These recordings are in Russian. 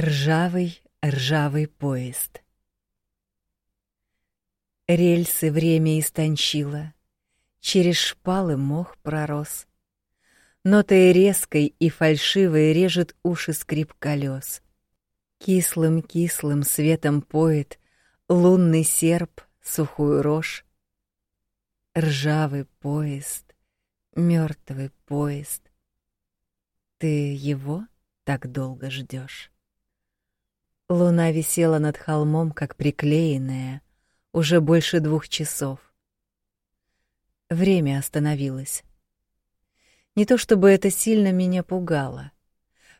Ржавый, ржавый поезд. Рельсы время истончило, через шпалы мох пророс. Нотой резкой и фальшивой режет уши скрип колес. Кислым-кислым светом поет лунный серп сухую рожь. Ржавый поезд, мертвый поезд. Ты его так долго ждешь? Луна висела над холмом, как приклеенная, уже больше двух часов. Время остановилось. Не то чтобы это сильно меня пугало.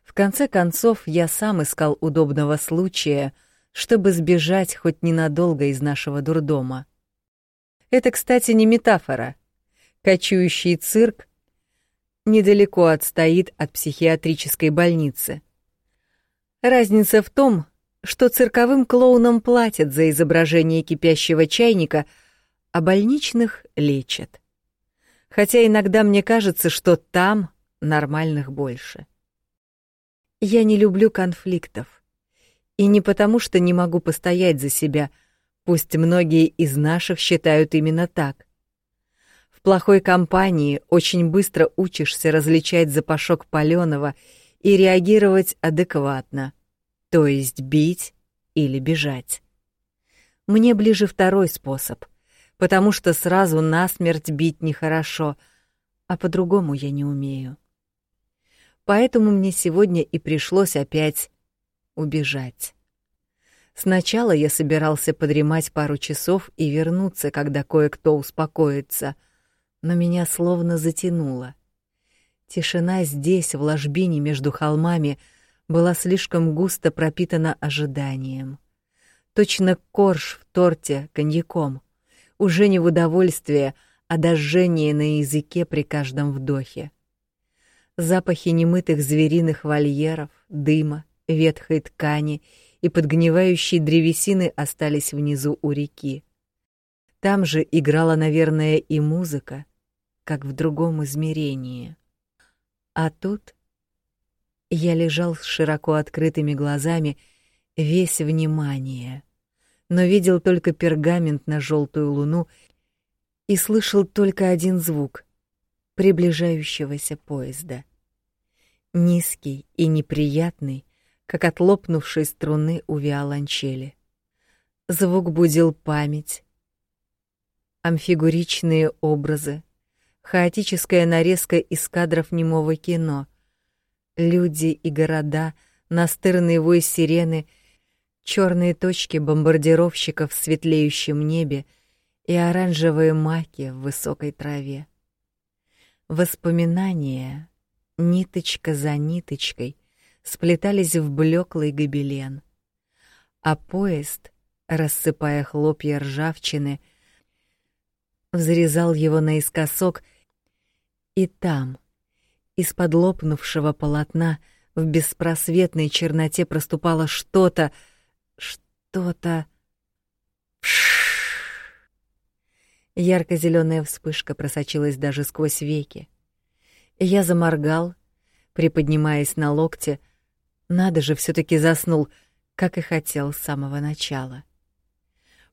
В конце концов, я сам искал удобного случая, чтобы сбежать хоть ненадолго из нашего дурдома. Это, кстати, не метафора. Кочующий цирк недалеко отстоит от психиатрической больницы. Разница в том, что цирковым клоунам платят за изображение кипящего чайника, а больничных лечат. Хотя иногда мне кажется, что там нормальных больше. Я не люблю конфликтов. И не потому, что не могу постоять за себя, пусть многие из наших считают именно так. В плохой компании очень быстро учишься различать запашок палёного и реагировать адекватно — то есть бить или бежать. Мне ближе второй способ, потому что сразу насмерть бить нехорошо, а по-другому я не умею. Поэтому мне сегодня и пришлось опять убежать. Сначала я собирался подремать пару часов и вернуться, когда кое-кто успокоится, но меня словно затянуло. Тишина здесь, в ложбине между холмами, — была слишком густо пропитана ожиданием. Точно корж в торте коньяком, уже не в удовольствие, а дожжение на языке при каждом вдохе. Запахи немытых звериных вольеров, дыма, ветхой ткани и подгнивающей древесины остались внизу у реки. Там же играла, наверное, и музыка, как в другом измерении. А тут я лежал с широко открытыми глазами, весь внимание, но видел только пергамент на желтую луну и слышал только один звук — приближающегося поезда. Низкий и неприятный, как от лопнувшей струны у виолончели. Звук будил память, амфигуричные образы, хаотическая нарезка из кадров немого кино — Люди и города, настырный вой сирены, черные точки бомбардировщиков в светлеющем небе и оранжевые маки в высокой траве. Воспоминания, ниточка за ниточкой, сплетались в блеклый гобелен, а поезд, рассыпая хлопья ржавчины, взрезал его наискосок, и там — из-под лопнувшего полотна в беспросветной черноте проступало что-то, что-то... Ярко-зеленая вспышка просочилась даже сквозь веки. Я заморгал, приподнимаясь на локте. Надо же, все таки заснул, как и хотел с самого начала.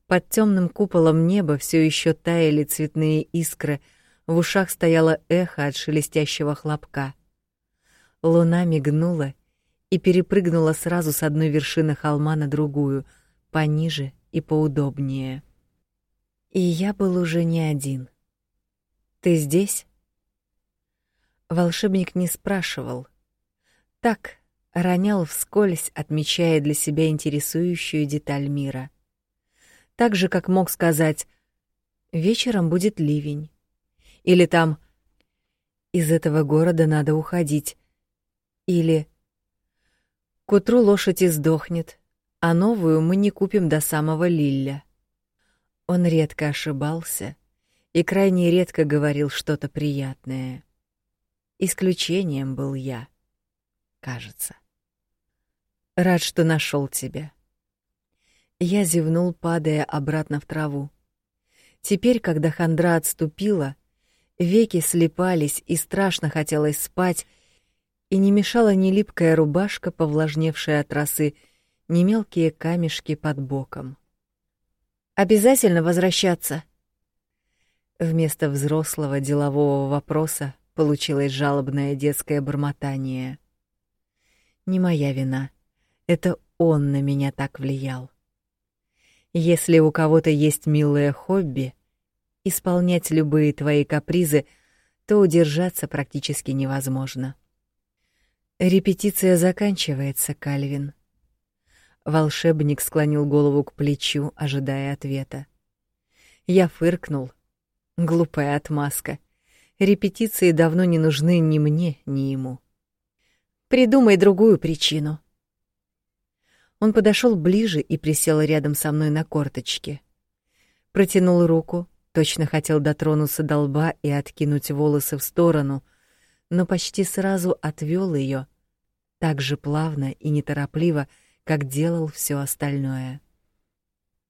Под темным куполом неба все еще таяли цветные искры — в ушах стояло эхо от шелестящего хлопка. Луна мигнула и перепрыгнула сразу с одной вершины холма на другую, пониже и поудобнее. И я был уже не один. Ты здесь? Волшебник не спрашивал. Так ронял вскользь, отмечая для себя интересующую деталь мира. Так же, как мог сказать: "Вечером будет ливень". Или там «Из этого города надо уходить». Или «К утру лошадь издохнет, а новую мы не купим до самого Лилля». Он редко ошибался и крайне редко говорил что-то приятное. Исключением был я, кажется. Рад, что нашел тебя. Я зевнул, падая обратно в траву. Теперь, когда хандра отступила, Веки слепались, и страшно хотелось спать, И не мешала ни липкая рубашка, повлажневшая от росы, ни мелкие камешки под боком. «Обязательно возвращаться?» Вместо взрослого делового вопроса получилось жалобное детское бормотание. Не моя вина. Это он на меня так влиял. Если у кого-то есть милое хобби, исполнять любые твои капризы, то удержаться практически невозможно. Репетиция заканчивается, Кальвин. Волшебник склонил голову к плечу, ожидая ответа. Я фыркнул. Глупая отмазка. Репетиции давно не нужны ни мне, ни ему. Придумай другую причину. Он подошел ближе и присел рядом со мной на корточки. Протянул руку, точно хотел дотронуться до лба и откинуть волосы в сторону, но почти сразу отвёл её, так же плавно и неторопливо, как делал всё остальное.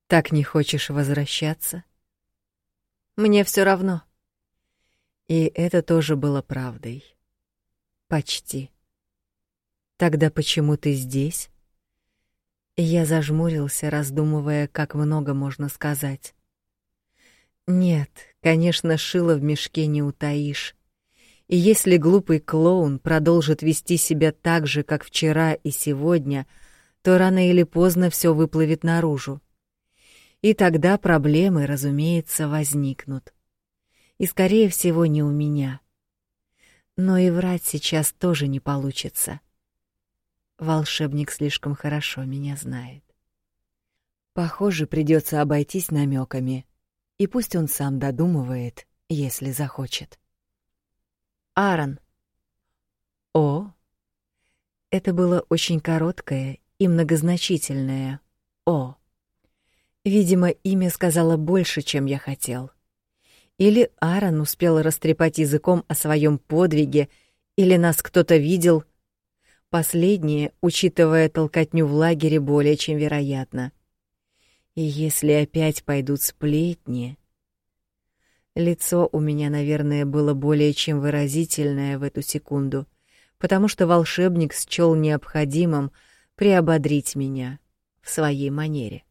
Так не хочешь возвращаться? Мне всё равно. И это тоже было правдой. Почти. Тогда почему ты здесь? Я зажмурился, раздумывая, как много можно сказать. Нет, конечно, шило в мешке не утаишь. И если глупый клоун продолжит вести себя так же, как вчера и сегодня, то рано или поздно все выплывет наружу. И тогда проблемы, разумеется, возникнут. И скорее всего, не у меня. Но и врать сейчас тоже не получится. Волшебник слишком хорошо меня знает. Похоже, придется обойтись намеками, и пусть он сам додумывает, если захочет. Аарон. О. Это было очень короткое и многозначительное О. Видимо, имя сказала больше, чем я хотел. Или Аарон успел растрепать языком о своем подвиге, или нас кто-то видел — Последнее, учитывая толкотню в лагере, более чем вероятно. И если опять пойдут сплетни... Лицо у меня, наверное, было более чем выразительное в эту секунду, потому что волшебник счёл необходимым приободрить меня в своей манере.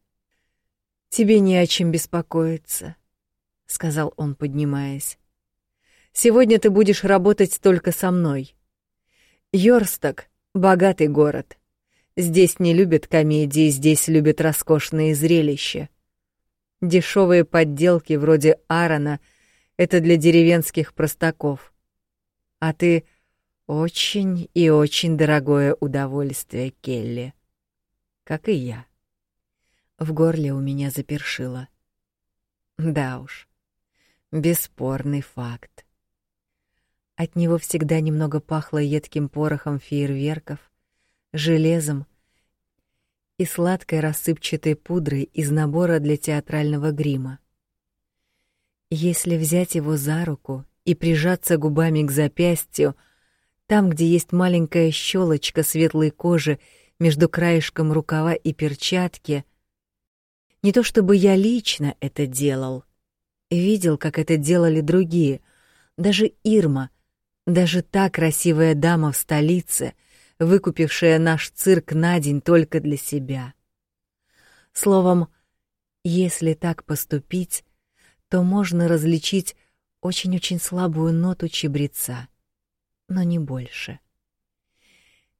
«Тебе не о чем беспокоиться», — сказал он, поднимаясь. «Сегодня ты будешь работать только со мной. Йорсток Богатый город. Здесь не любят комедии, здесь любят роскошные зрелища. Дешевые подделки вроде Аарона — это для деревенских простаков. А ты очень и очень дорогое удовольствие, Келли. Как и я. В горле у меня запершило. Да уж, бесспорный факт. От него всегда немного пахло едким порохом фейерверков, железом и сладкой рассыпчатой пудрой из набора для театрального грима. Если взять его за руку и прижаться губами к запястью, там, где есть маленькая щелочка светлой кожи между краешком рукава и перчатки, не то чтобы я лично это делал, видел, как это делали другие, даже Ирма — даже та красивая дама в столице, выкупившая наш цирк на день только для себя. Словом, если так поступить, то можно различить очень-очень слабую ноту чебреца, но не больше.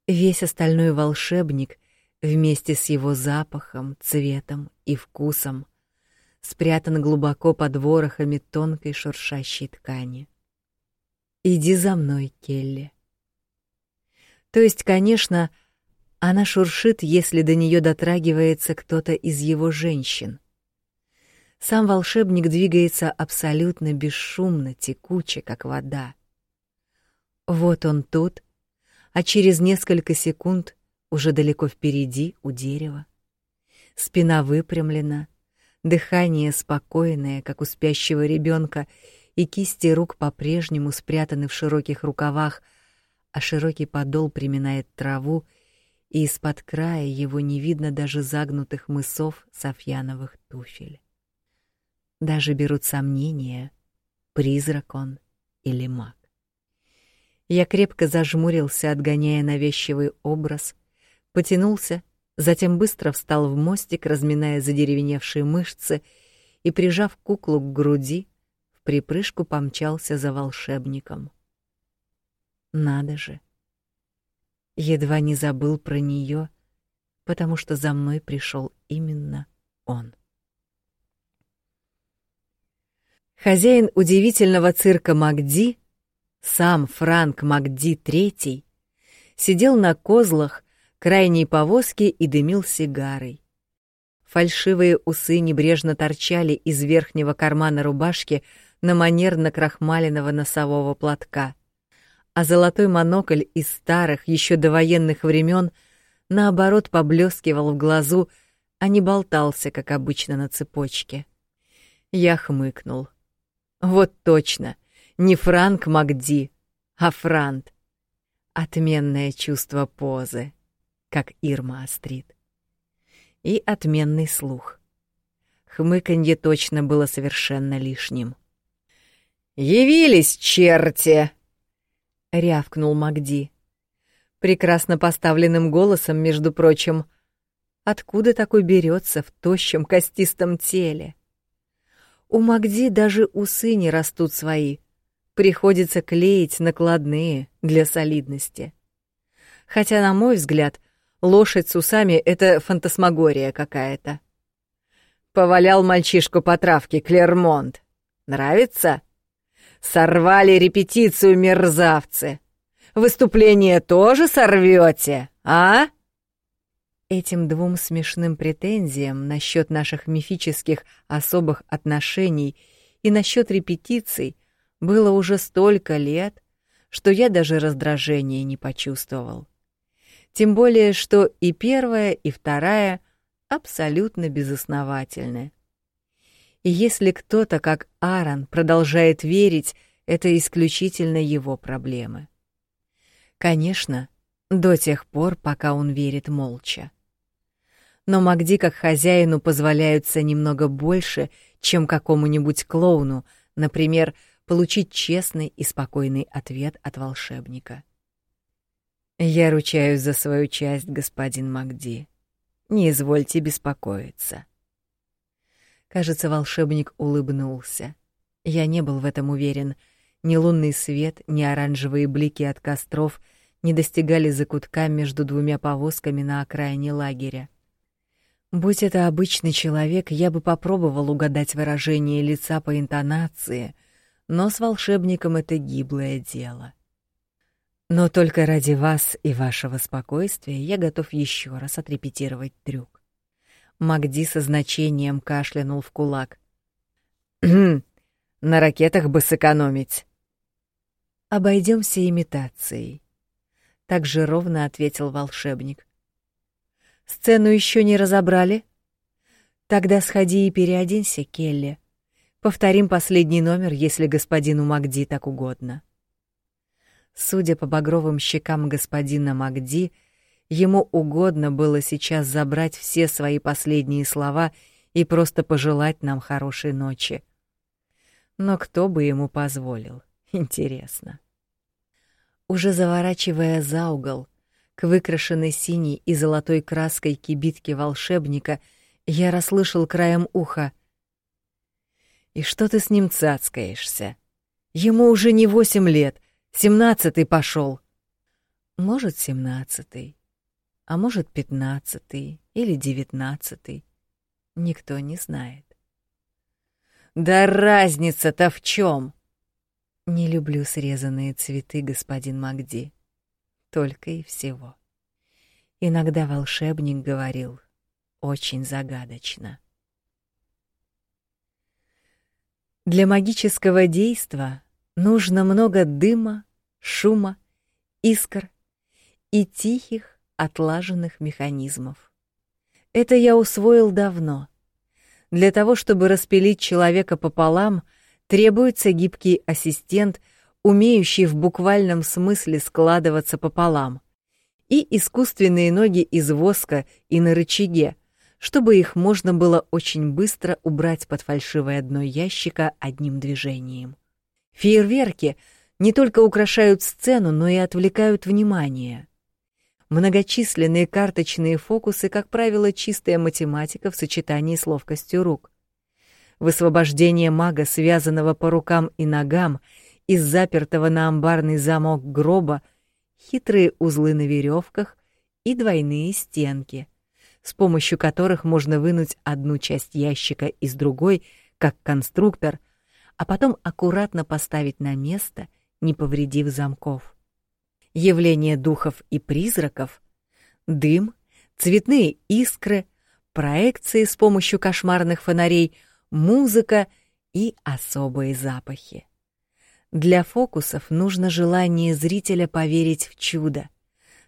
Весь остальной волшебник вместе с его запахом, цветом и вкусом спрятан глубоко под ворохами тонкой шуршащей ткани. Иди за мной, Келли. То есть, конечно, она шуршит, если до нее дотрагивается кто-то из его женщин. Сам волшебник двигается абсолютно бесшумно, текуче, как вода. Вот он тут, а через несколько секунд уже далеко впереди у дерева. Спина выпрямлена, дыхание спокойное, как у спящего ребенка, и кисти рук по-прежнему спрятаны в широких рукавах, а широкий подол приминает траву, и из-под края его не видно даже загнутых мысов софьяновых туфель. Даже берут сомнения, призрак он или маг. Я крепко зажмурился, отгоняя навязчивый образ, потянулся, затем быстро встал в мостик, разминая задеревеневшие мышцы, и, прижав куклу к груди, в припрыжку помчался за волшебником. Надо же! Едва не забыл про нее, потому что за мной пришел именно он. Хозяин удивительного цирка Макди, сам Франк Макди III, сидел на козлах крайней повозки и дымил сигарой. Фальшивые усы небрежно торчали из верхнего кармана рубашки на манер накрахмаленного носового платка, а золотой монокль из старых, еще довоенных времен, наоборот поблескивал в глазу, а не болтался, как обычно, на цепочке. Я хмыкнул. Вот точно, не Франк Макди, а Франт. Отменное чувство позы, как Ирма острит. И отменный слух. Хмыканье точно было совершенно лишним. «Явились, черти!» — рявкнул Макди. Прекрасно поставленным голосом, между прочим. Откуда такой берется в тощем костистом теле? У Магди даже усы не растут свои. Приходится клеить накладные для солидности. Хотя, на мой взгляд, лошадь с усами — это фантасмагория какая-то. Повалял мальчишку по травке Клермонт. Нравится? Сорвали репетицию мерзавцы. Выступление тоже сорвете, а? Этим двум смешным претензиям насчет наших мифических особых отношений и насчет репетиций было уже столько лет, что я даже раздражения не почувствовал. Тем более, что и первая, и вторая абсолютно безосновательны. И если кто-то, как Аарон, продолжает верить, это исключительно его проблемы. Конечно, до тех пор, пока он верит молча но Магди как хозяину позволяются немного больше, чем какому-нибудь клоуну, например, получить честный и спокойный ответ от волшебника. «Я ручаюсь за свою часть, господин Магди. Не извольте беспокоиться». Кажется, волшебник улыбнулся. Я не был в этом уверен. Ни лунный свет, ни оранжевые блики от костров не достигали закутка между двумя повозками на окраине лагеря. Будь это обычный человек, я бы попробовал угадать выражение лица по интонации, но с волшебником это гиблое дело. Но только ради вас и вашего спокойствия я готов еще раз отрепетировать трюк. Магди со значением кашлянул в кулак. «На ракетах бы сэкономить». Обойдемся имитацией. Так же ровно ответил волшебник. Сцену еще не разобрали? Тогда сходи и переоденься, Келли. Повторим последний номер, если господину Магди так угодно. Судя по багровым щекам господина Магди, ему угодно было сейчас забрать все свои последние слова и просто пожелать нам хорошей ночи. Но кто бы ему позволил? Интересно. Уже заворачивая за угол, к выкрашенной синей и золотой краской кибитке волшебника, я расслышал краем уха. «И что ты с ним цацкаешься? Ему уже не восемь лет, семнадцатый пошел. Может, семнадцатый, а может, пятнадцатый или девятнадцатый. Никто не знает. Да разница-то в чем? Не люблю срезанные цветы, господин Магди только и всего. Иногда волшебник говорил очень загадочно. Для магического действа нужно много дыма, шума, искр и тихих отлаженных механизмов. Это я усвоил давно. Для того, чтобы распилить человека пополам, требуется гибкий ассистент — умеющий в буквальном смысле складываться пополам, и искусственные ноги из воска и на рычаге, чтобы их можно было очень быстро убрать под фальшивое дно ящика одним движением. Фейерверки не только украшают сцену, но и отвлекают внимание. Многочисленные карточные фокусы, как правило, чистая математика в сочетании с ловкостью рук. Высвобождение мага, связанного по рукам и ногам, из запертого на амбарный замок гроба, хитрые узлы на веревках и двойные стенки, с помощью которых можно вынуть одну часть ящика из другой, как конструктор, а потом аккуратно поставить на место, не повредив замков. Явление духов и призраков, дым, цветные искры, проекции с помощью кошмарных фонарей, музыка и особые запахи. Для фокусов нужно желание зрителя поверить в чудо.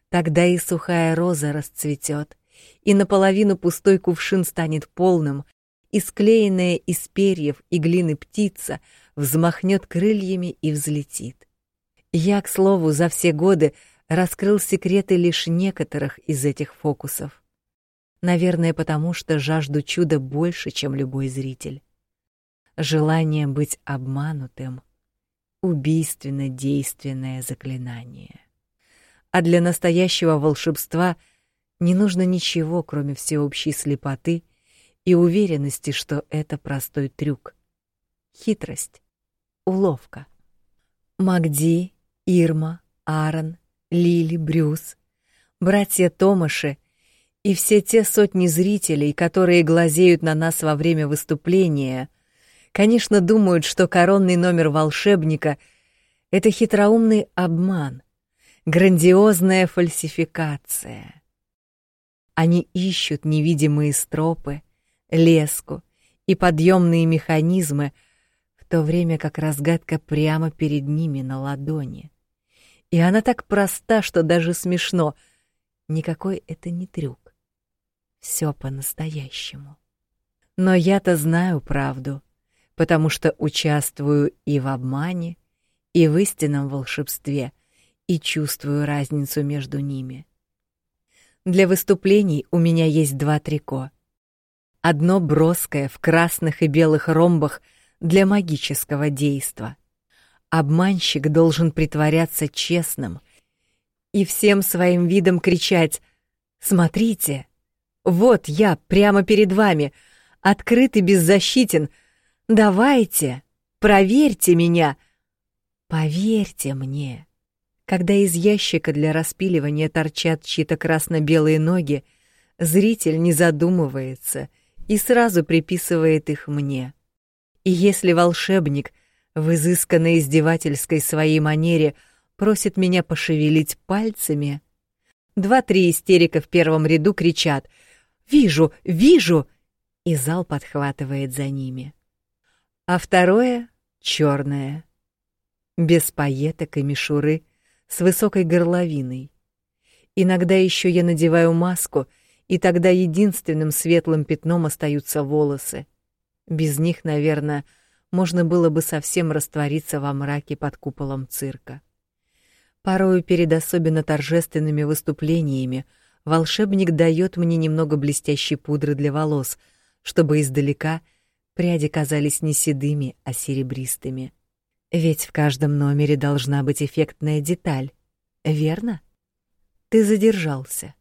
Тогда и сухая роза расцветет, и наполовину пустой кувшин станет полным, и склеенная из перьев и глины птица взмахнет крыльями и взлетит. Я, к слову, за все годы раскрыл секреты лишь некоторых из этих фокусов. Наверное, потому что жажду чуда больше, чем любой зритель. Желание быть обманутым убийственно действенное заклинание. А для настоящего волшебства не нужно ничего, кроме всеобщей слепоты и уверенности, что это простой трюк. Хитрость, уловка. Магди, Ирма, Аарон, Лили, Брюс, братья Томаши и все те сотни зрителей, которые глазеют на нас во время выступления — конечно, думают, что коронный номер волшебника — это хитроумный обман, грандиозная фальсификация. Они ищут невидимые стропы, леску и подъемные механизмы, в то время как разгадка прямо перед ними на ладони. И она так проста, что даже смешно. Никакой это не трюк. Все по-настоящему. Но я-то знаю правду — потому что участвую и в обмане, и в истинном волшебстве, и чувствую разницу между ними. Для выступлений у меня есть два трико. Одно броское в красных и белых ромбах для магического действа. Обманщик должен притворяться честным и всем своим видом кричать «Смотрите! Вот я прямо перед вами, открыт и беззащитен, Давайте, проверьте меня. Поверьте мне. Когда из ящика для распиливания торчат чьи-то красно-белые ноги, зритель не задумывается и сразу приписывает их мне. И если волшебник в изысканной издевательской своей манере просит меня пошевелить пальцами, два-три истерика в первом ряду кричат «Вижу! Вижу!» и зал подхватывает за ними а второе — черное, без пайеток и мишуры, с высокой горловиной. Иногда еще я надеваю маску, и тогда единственным светлым пятном остаются волосы. Без них, наверное, можно было бы совсем раствориться во мраке под куполом цирка. Порою перед особенно торжественными выступлениями волшебник дает мне немного блестящей пудры для волос, чтобы издалека — Пряди казались не седыми, а серебристыми. Ведь в каждом номере должна быть эффектная деталь, верно? Ты задержался.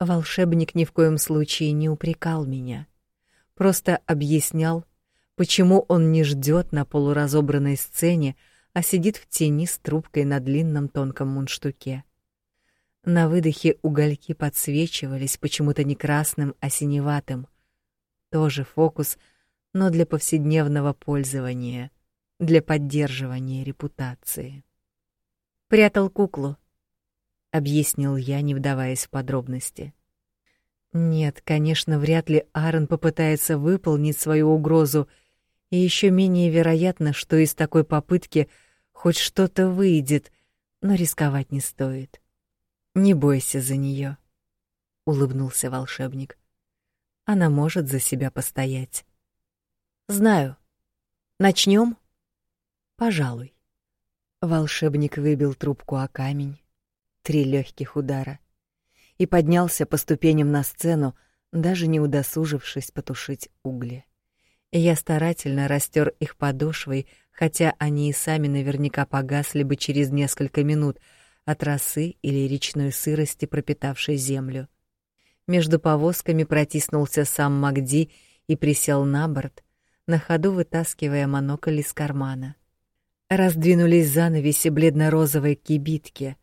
Волшебник ни в коем случае не упрекал меня, просто объяснял, почему он не ждет на полуразобранной сцене, а сидит в тени с трубкой на длинном тонком мундштуке. На выдохе угольки подсвечивались почему-то не красным, а синеватым. Тоже фокус — но для повседневного пользования, для поддерживания репутации. Прятал куклу, объяснил я, не вдаваясь в подробности. Нет, конечно, вряд ли Аарон попытается выполнить свою угрозу, и еще менее вероятно, что из такой попытки хоть что-то выйдет, но рисковать не стоит. Не бойся за нее, улыбнулся волшебник. Она может за себя постоять. Знаю. Начнем? Пожалуй. Волшебник выбил трубку о камень, три легких удара, и поднялся по ступеням на сцену, даже не удосужившись потушить угли. Я старательно растер их подошвой, хотя они и сами наверняка погасли бы через несколько минут от росы или речной сырости, пропитавшей землю. Между повозками протиснулся сам Магди и присел на борт, на ходу вытаскивая монокль из кармана. Раздвинулись занавеси бледно-розовой кибитки,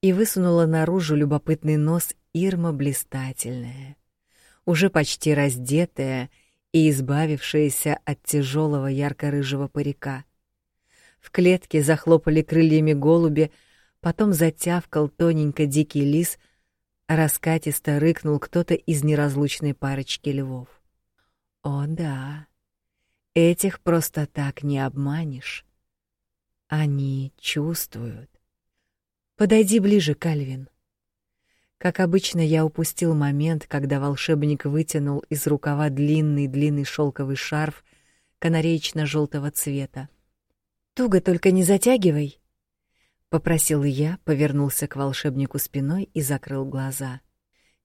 и высунула наружу любопытный нос Ирма блистательная, уже почти раздетая и избавившаяся от тяжелого ярко-рыжего парика. В клетке захлопали крыльями голуби, потом затявкал тоненько дикий лис, раскатисто рыкнул кто-то из неразлучной парочки львов. О да, этих просто так не обманешь. Они чувствуют. Подойди ближе, Кальвин. Как обычно, я упустил момент, когда волшебник вытянул из рукава длинный-длинный шелковый шарф канареечно желтого цвета. Туго только не затягивай, попросил я, повернулся к волшебнику спиной и закрыл глаза.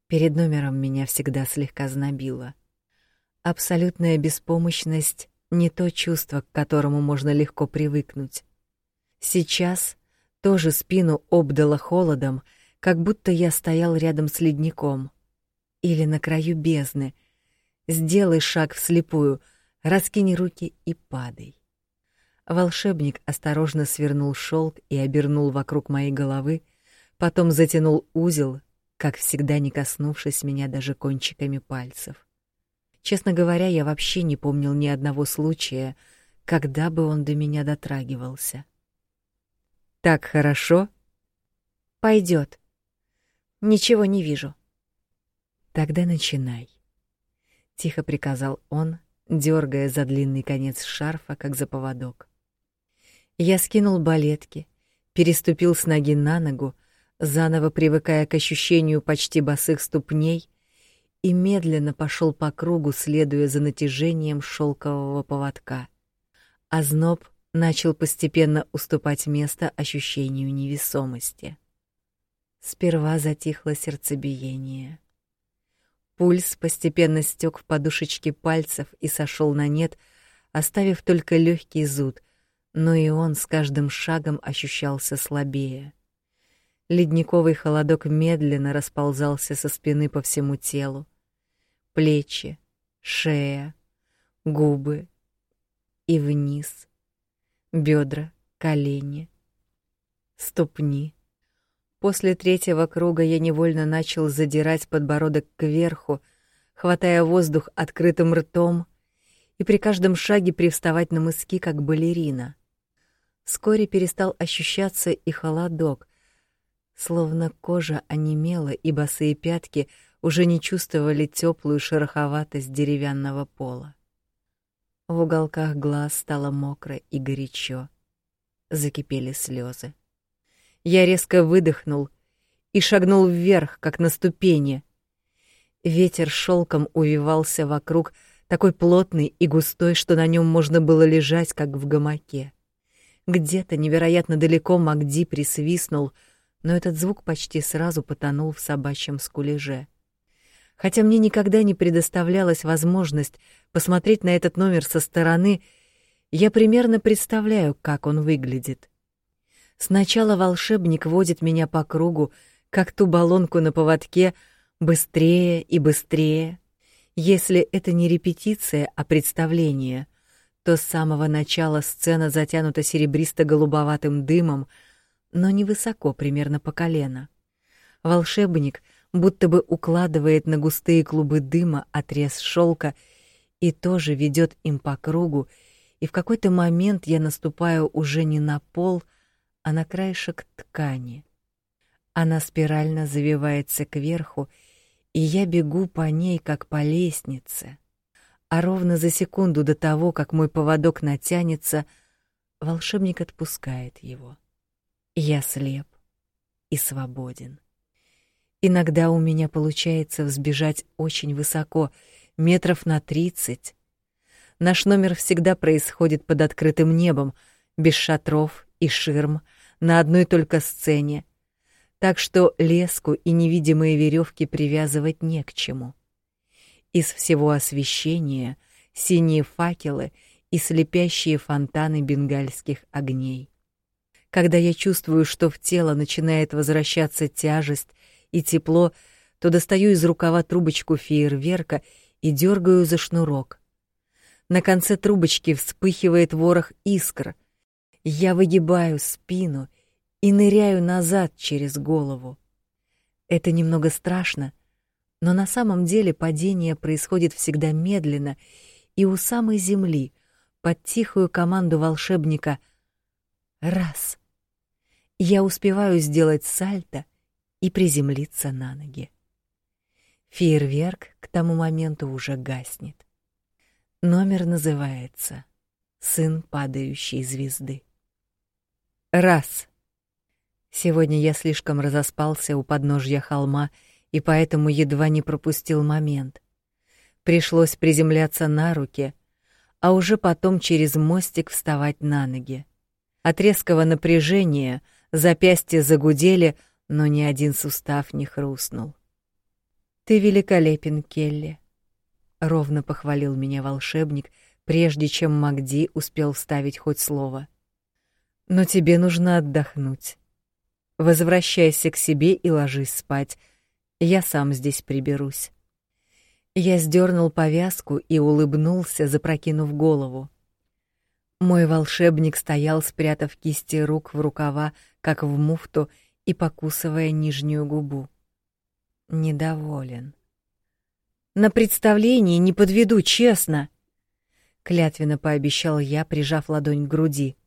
Перед номером меня всегда слегка знобило. Абсолютная беспомощность не то чувство, к которому можно легко привыкнуть. Сейчас тоже спину обдало холодом, как будто я стоял рядом с ледником или на краю бездны. Сделай шаг вслепую, раскинь руки и падай. Волшебник осторожно свернул шелк и обернул вокруг моей головы, потом затянул узел, как всегда не коснувшись меня даже кончиками пальцев. Честно говоря, я вообще не помнил ни одного случая, когда бы он до меня дотрагивался. Так хорошо? Пойдет. Ничего не вижу. Тогда начинай. Тихо приказал он, дергая за длинный конец шарфа, как за поводок. Я скинул балетки, переступил с ноги на ногу, заново привыкая к ощущению почти босых ступней, и медленно пошел по кругу, следуя за натяжением шелкового поводка. Озноб начал постепенно уступать место ощущению невесомости. Сперва затихло сердцебиение. Пульс постепенно стек в подушечки пальцев и сошел на нет, оставив только легкий зуд, но и он с каждым шагом ощущался слабее. Ледниковый холодок медленно расползался со спины по всему телу. Плечи, шея, губы и вниз бедра, колени, ступни. После третьего круга я невольно начал задирать подбородок кверху, хватая воздух открытым ртом и при каждом шаге привставать на мыски, как балерина. Вскоре перестал ощущаться и холодок, словно кожа онемела, и босые пятки уже не чувствовали теплую шероховатость деревянного пола. В уголках глаз стало мокро и горячо. Закипели слезы. Я резко выдохнул и шагнул вверх, как на ступени. Ветер шелком увивался вокруг, такой плотный и густой, что на нем можно было лежать, как в гамаке. Где-то невероятно далеко Магди присвистнул, но этот звук почти сразу потонул в собачьем скулеже. Хотя мне никогда не предоставлялась возможность посмотреть на этот номер со стороны, я примерно представляю, как он выглядит. Сначала волшебник водит меня по кругу, как ту баллонку на поводке, быстрее и быстрее. Если это не репетиция, а представление, то с самого начала сцена затянута серебристо-голубоватым дымом, но невысоко, примерно по колено. Волшебник — будто бы укладывает на густые клубы дыма отрез шелка и тоже ведет им по кругу, и в какой-то момент я наступаю уже не на пол, а на краешек ткани. Она спирально завивается кверху, и я бегу по ней, как по лестнице. А ровно за секунду до того, как мой поводок натянется, волшебник отпускает его. Я слеп и свободен. Иногда у меня получается взбежать очень высоко, метров на тридцать. Наш номер всегда происходит под открытым небом, без шатров и ширм, на одной только сцене. Так что леску и невидимые веревки привязывать не к чему. Из всего освещения синие факелы и слепящие фонтаны бенгальских огней. Когда я чувствую, что в тело начинает возвращаться тяжесть и тепло, то достаю из рукава трубочку фейерверка и дергаю за шнурок. На конце трубочки вспыхивает ворох искр. Я выгибаю спину и ныряю назад через голову. Это немного страшно, но на самом деле падение происходит всегда медленно и у самой земли, под тихую команду волшебника «Раз!» Я успеваю сделать сальто и приземлиться на ноги. Фейерверк к тому моменту уже гаснет. Номер называется «Сын падающей звезды». Раз. Сегодня я слишком разоспался у подножья холма и поэтому едва не пропустил момент. Пришлось приземляться на руки, а уже потом через мостик вставать на ноги. От резкого напряжения запястья загудели, но ни один сустав не хрустнул. Ты великолепен, Келли, ровно похвалил меня волшебник, прежде чем Магди успел вставить хоть слово. Но тебе нужно отдохнуть. Возвращайся к себе и ложись спать. Я сам здесь приберусь. Я сдернул повязку и улыбнулся, запрокинув голову. Мой волшебник стоял, спрятав кисти рук в рукава, как в муфту, и покусывая нижнюю губу. Недоволен. На представлении не подведу, честно, клятвенно пообещал я, прижав ладонь к груди.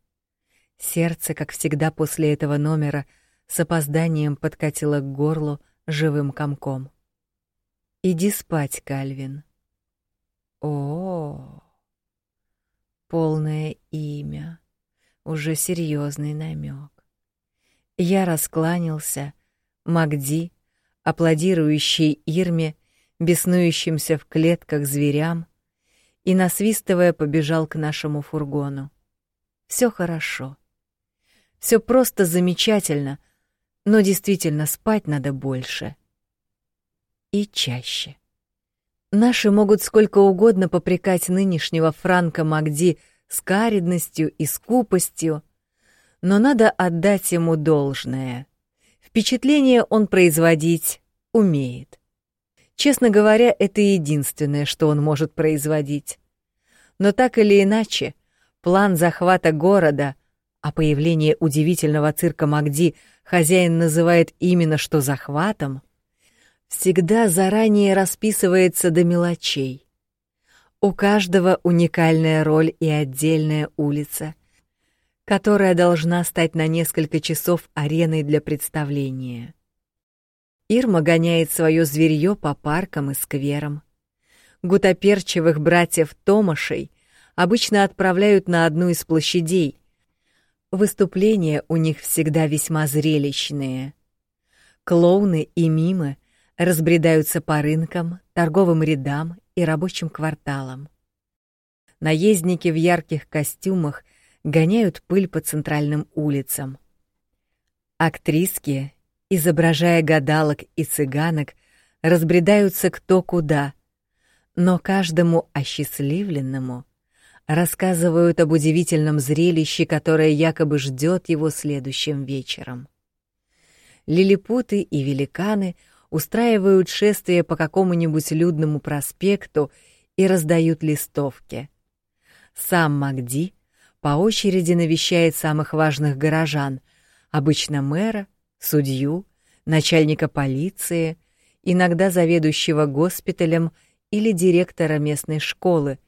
Сердце, как всегда после этого номера, с опозданием подкатило к горлу живым комком. Иди спать, Кальвин. О, полное имя, уже серьезный намек. Я раскланялся, Магди, аплодирующий Ирме, беснующимся в клетках зверям, и насвистывая побежал к нашему фургону. Все хорошо. Все просто замечательно, но действительно спать надо больше и чаще. Наши могут сколько угодно попрекать нынешнего Франка Магди скаридностью и скупостью, но надо отдать ему должное. Впечатление он производить умеет. Честно говоря, это единственное, что он может производить. Но так или иначе, план захвата города, а появление удивительного цирка Магди хозяин называет именно что захватом, всегда заранее расписывается до мелочей. У каждого уникальная роль и отдельная улица, которая должна стать на несколько часов ареной для представления. Ирма гоняет свое зверье по паркам и скверам. Гутоперчивых братьев Томашей обычно отправляют на одну из площадей. Выступления у них всегда весьма зрелищные. Клоуны и мимы разбредаются по рынкам, торговым рядам и рабочим кварталам. Наездники в ярких костюмах гоняют пыль по центральным улицам. Актриски изображая гадалок и цыганок, разбредаются кто куда, но каждому осчастливленному рассказывают об удивительном зрелище, которое якобы ждет его следующим вечером. Лилипуты и великаны устраивают шествие по какому-нибудь людному проспекту и раздают листовки. Сам Магди по очереди навещает самых важных горожан, обычно мэра, судью, начальника полиции, иногда заведующего госпиталем или директора местной школы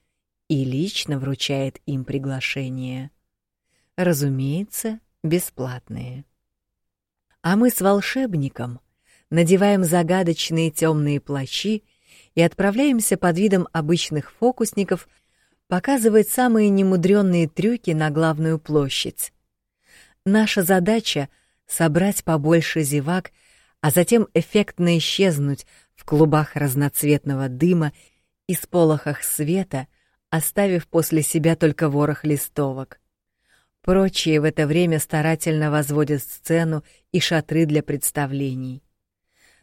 и лично вручает им приглашение. Разумеется, бесплатные. А мы с волшебником надеваем загадочные темные плащи и отправляемся под видом обычных фокусников показывать самые немудренные трюки на главную площадь. Наша задача — собрать побольше зевак, а затем эффектно исчезнуть в клубах разноцветного дыма и сполохах света, оставив после себя только ворох листовок. Прочие в это время старательно возводят сцену и шатры для представлений.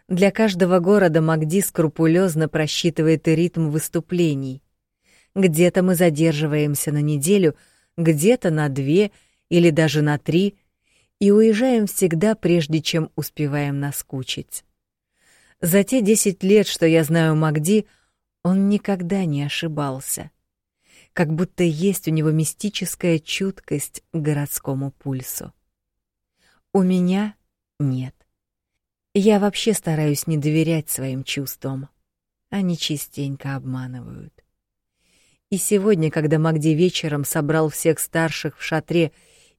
Для каждого города Магди скрупулезно просчитывает ритм выступлений. Где-то мы задерживаемся на неделю, где-то на две или даже на три, и уезжаем всегда, прежде чем успеваем наскучить. За те десять лет, что я знаю Магди, он никогда не ошибался. Как будто есть у него мистическая чуткость к городскому пульсу. У меня нет. Я вообще стараюсь не доверять своим чувствам. Они частенько обманывают. И сегодня, когда Магди вечером собрал всех старших в шатре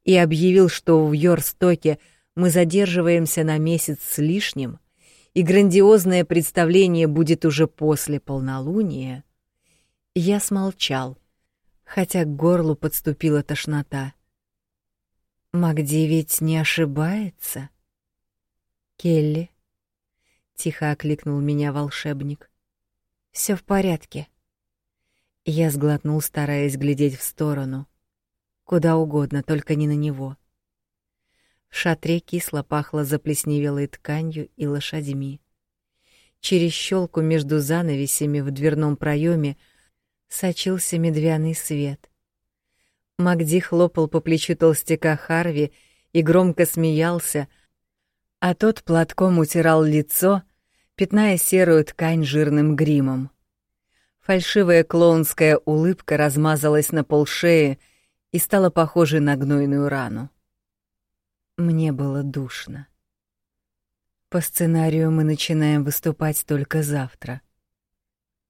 и объявил, что в Йорстоке мы задерживаемся на месяц с лишним, и грандиозное представление будет уже после полнолуния, я смолчал, хотя к горлу подступила тошнота. Магди ведь не ошибается. Келли, тихо окликнул меня волшебник. Все в порядке. Я сглотнул, стараясь глядеть в сторону, куда угодно, только не на него. В шатре кисло пахло заплесневелой тканью и лошадьми. Через щелку между занавесями в дверном проеме сочился медвяный свет. Магди хлопал по плечу толстяка Харви и громко смеялся, а тот платком утирал лицо, пятная серую ткань жирным гримом. Фальшивая клоунская улыбка размазалась на полшеи и стала похожей на гнойную рану. Мне было душно. По сценарию мы начинаем выступать только завтра.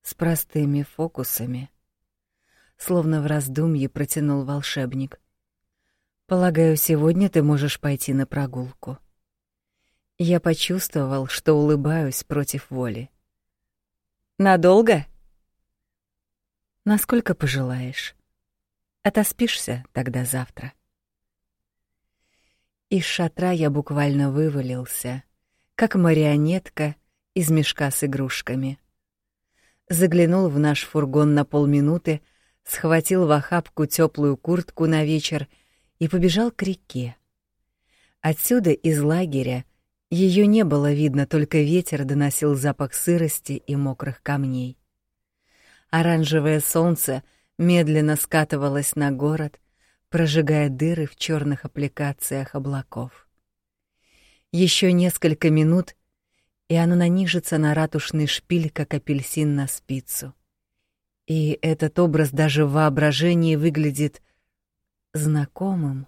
С простыми фокусами. Словно в раздумье протянул волшебник. Полагаю, сегодня ты можешь пойти на прогулку. Я почувствовал, что улыбаюсь против воли. Надолго? насколько пожелаешь. Отоспишься тогда завтра. Из шатра я буквально вывалился, как марионетка из мешка с игрушками. Заглянул в наш фургон на полминуты, схватил в охапку теплую куртку на вечер и побежал к реке. Отсюда из лагеря ее не было видно, только ветер доносил запах сырости и мокрых камней. Оранжевое солнце медленно скатывалось на город, прожигая дыры в черных аппликациях облаков. Еще несколько минут, и оно нанижится на ратушный шпиль, как апельсин на спицу. И этот образ даже в воображении выглядит знакомым.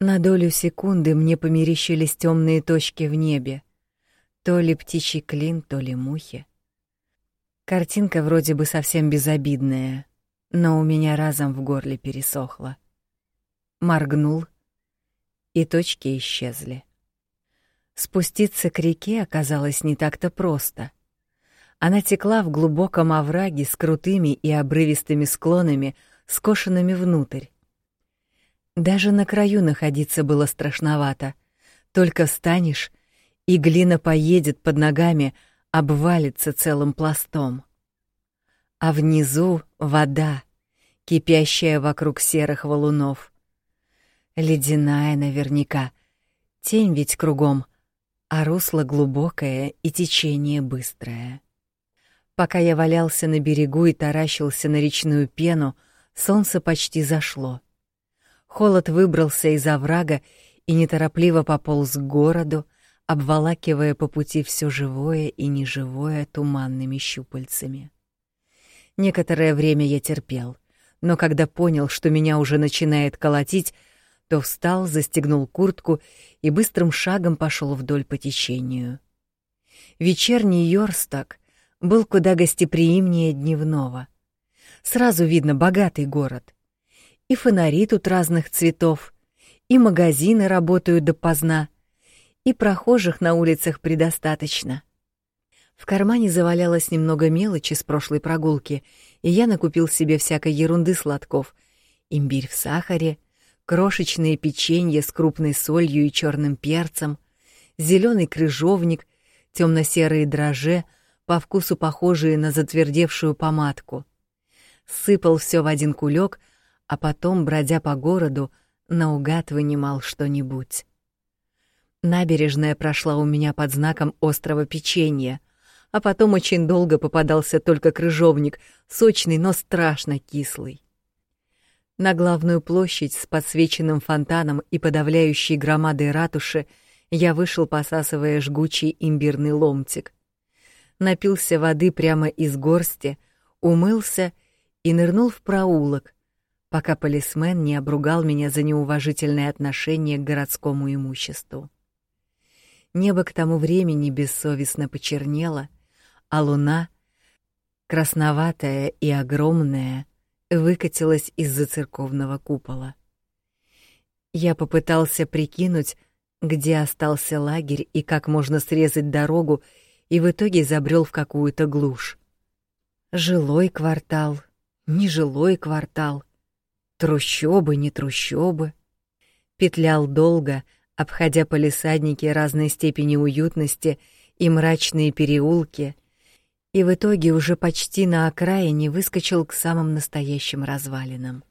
На долю секунды мне померещились темные точки в небе, то ли птичий клин, то ли мухи. Картинка вроде бы совсем безобидная, но у меня разом в горле пересохло. Моргнул, и точки исчезли. Спуститься к реке оказалось не так-то просто. Она текла в глубоком овраге с крутыми и обрывистыми склонами, скошенными внутрь. Даже на краю находиться было страшновато. Только встанешь, и глина поедет под ногами, обвалится целым пластом. А внизу вода, кипящая вокруг серых валунов. Ледяная наверняка, тень ведь кругом, а русло глубокое и течение быстрое. Пока я валялся на берегу и таращился на речную пену, солнце почти зашло. Холод выбрался из оврага и неторопливо пополз к городу, обволакивая по пути все живое и неживое туманными щупальцами. Некоторое время я терпел, но когда понял, что меня уже начинает колотить, то встал, застегнул куртку и быстрым шагом пошел вдоль по течению. Вечерний Йорстак был куда гостеприимнее дневного. Сразу видно богатый город. И фонари тут разных цветов, и магазины работают допоздна, и прохожих на улицах предостаточно. В кармане завалялось немного мелочи с прошлой прогулки, и я накупил себе всякой ерунды сладков: имбирь в сахаре, крошечные печенья с крупной солью и черным перцем, зеленый крыжовник, темно-серые дрожжи, по вкусу похожие на затвердевшую помадку. Сыпал все в один кулек, а потом, бродя по городу, наугад вынимал что-нибудь. Набережная прошла у меня под знаком острого печенья, а потом очень долго попадался только крыжовник, сочный, но страшно кислый. На главную площадь с подсвеченным фонтаном и подавляющей громадой ратуши я вышел, посасывая жгучий имбирный ломтик. Напился воды прямо из горсти, умылся и нырнул в проулок, пока полисмен не обругал меня за неуважительное отношение к городскому имуществу. Небо к тому времени бессовестно почернело, а луна, красноватая и огромная, выкатилась из-за церковного купола. Я попытался прикинуть, где остался лагерь и как можно срезать дорогу, и в итоге забрел в какую-то глушь. Жилой квартал, нежилой квартал, трущобы, не трущобы. Петлял долго, обходя полисадники разной степени уютности и мрачные переулки, и в итоге уже почти на окраине выскочил к самым настоящим развалинам.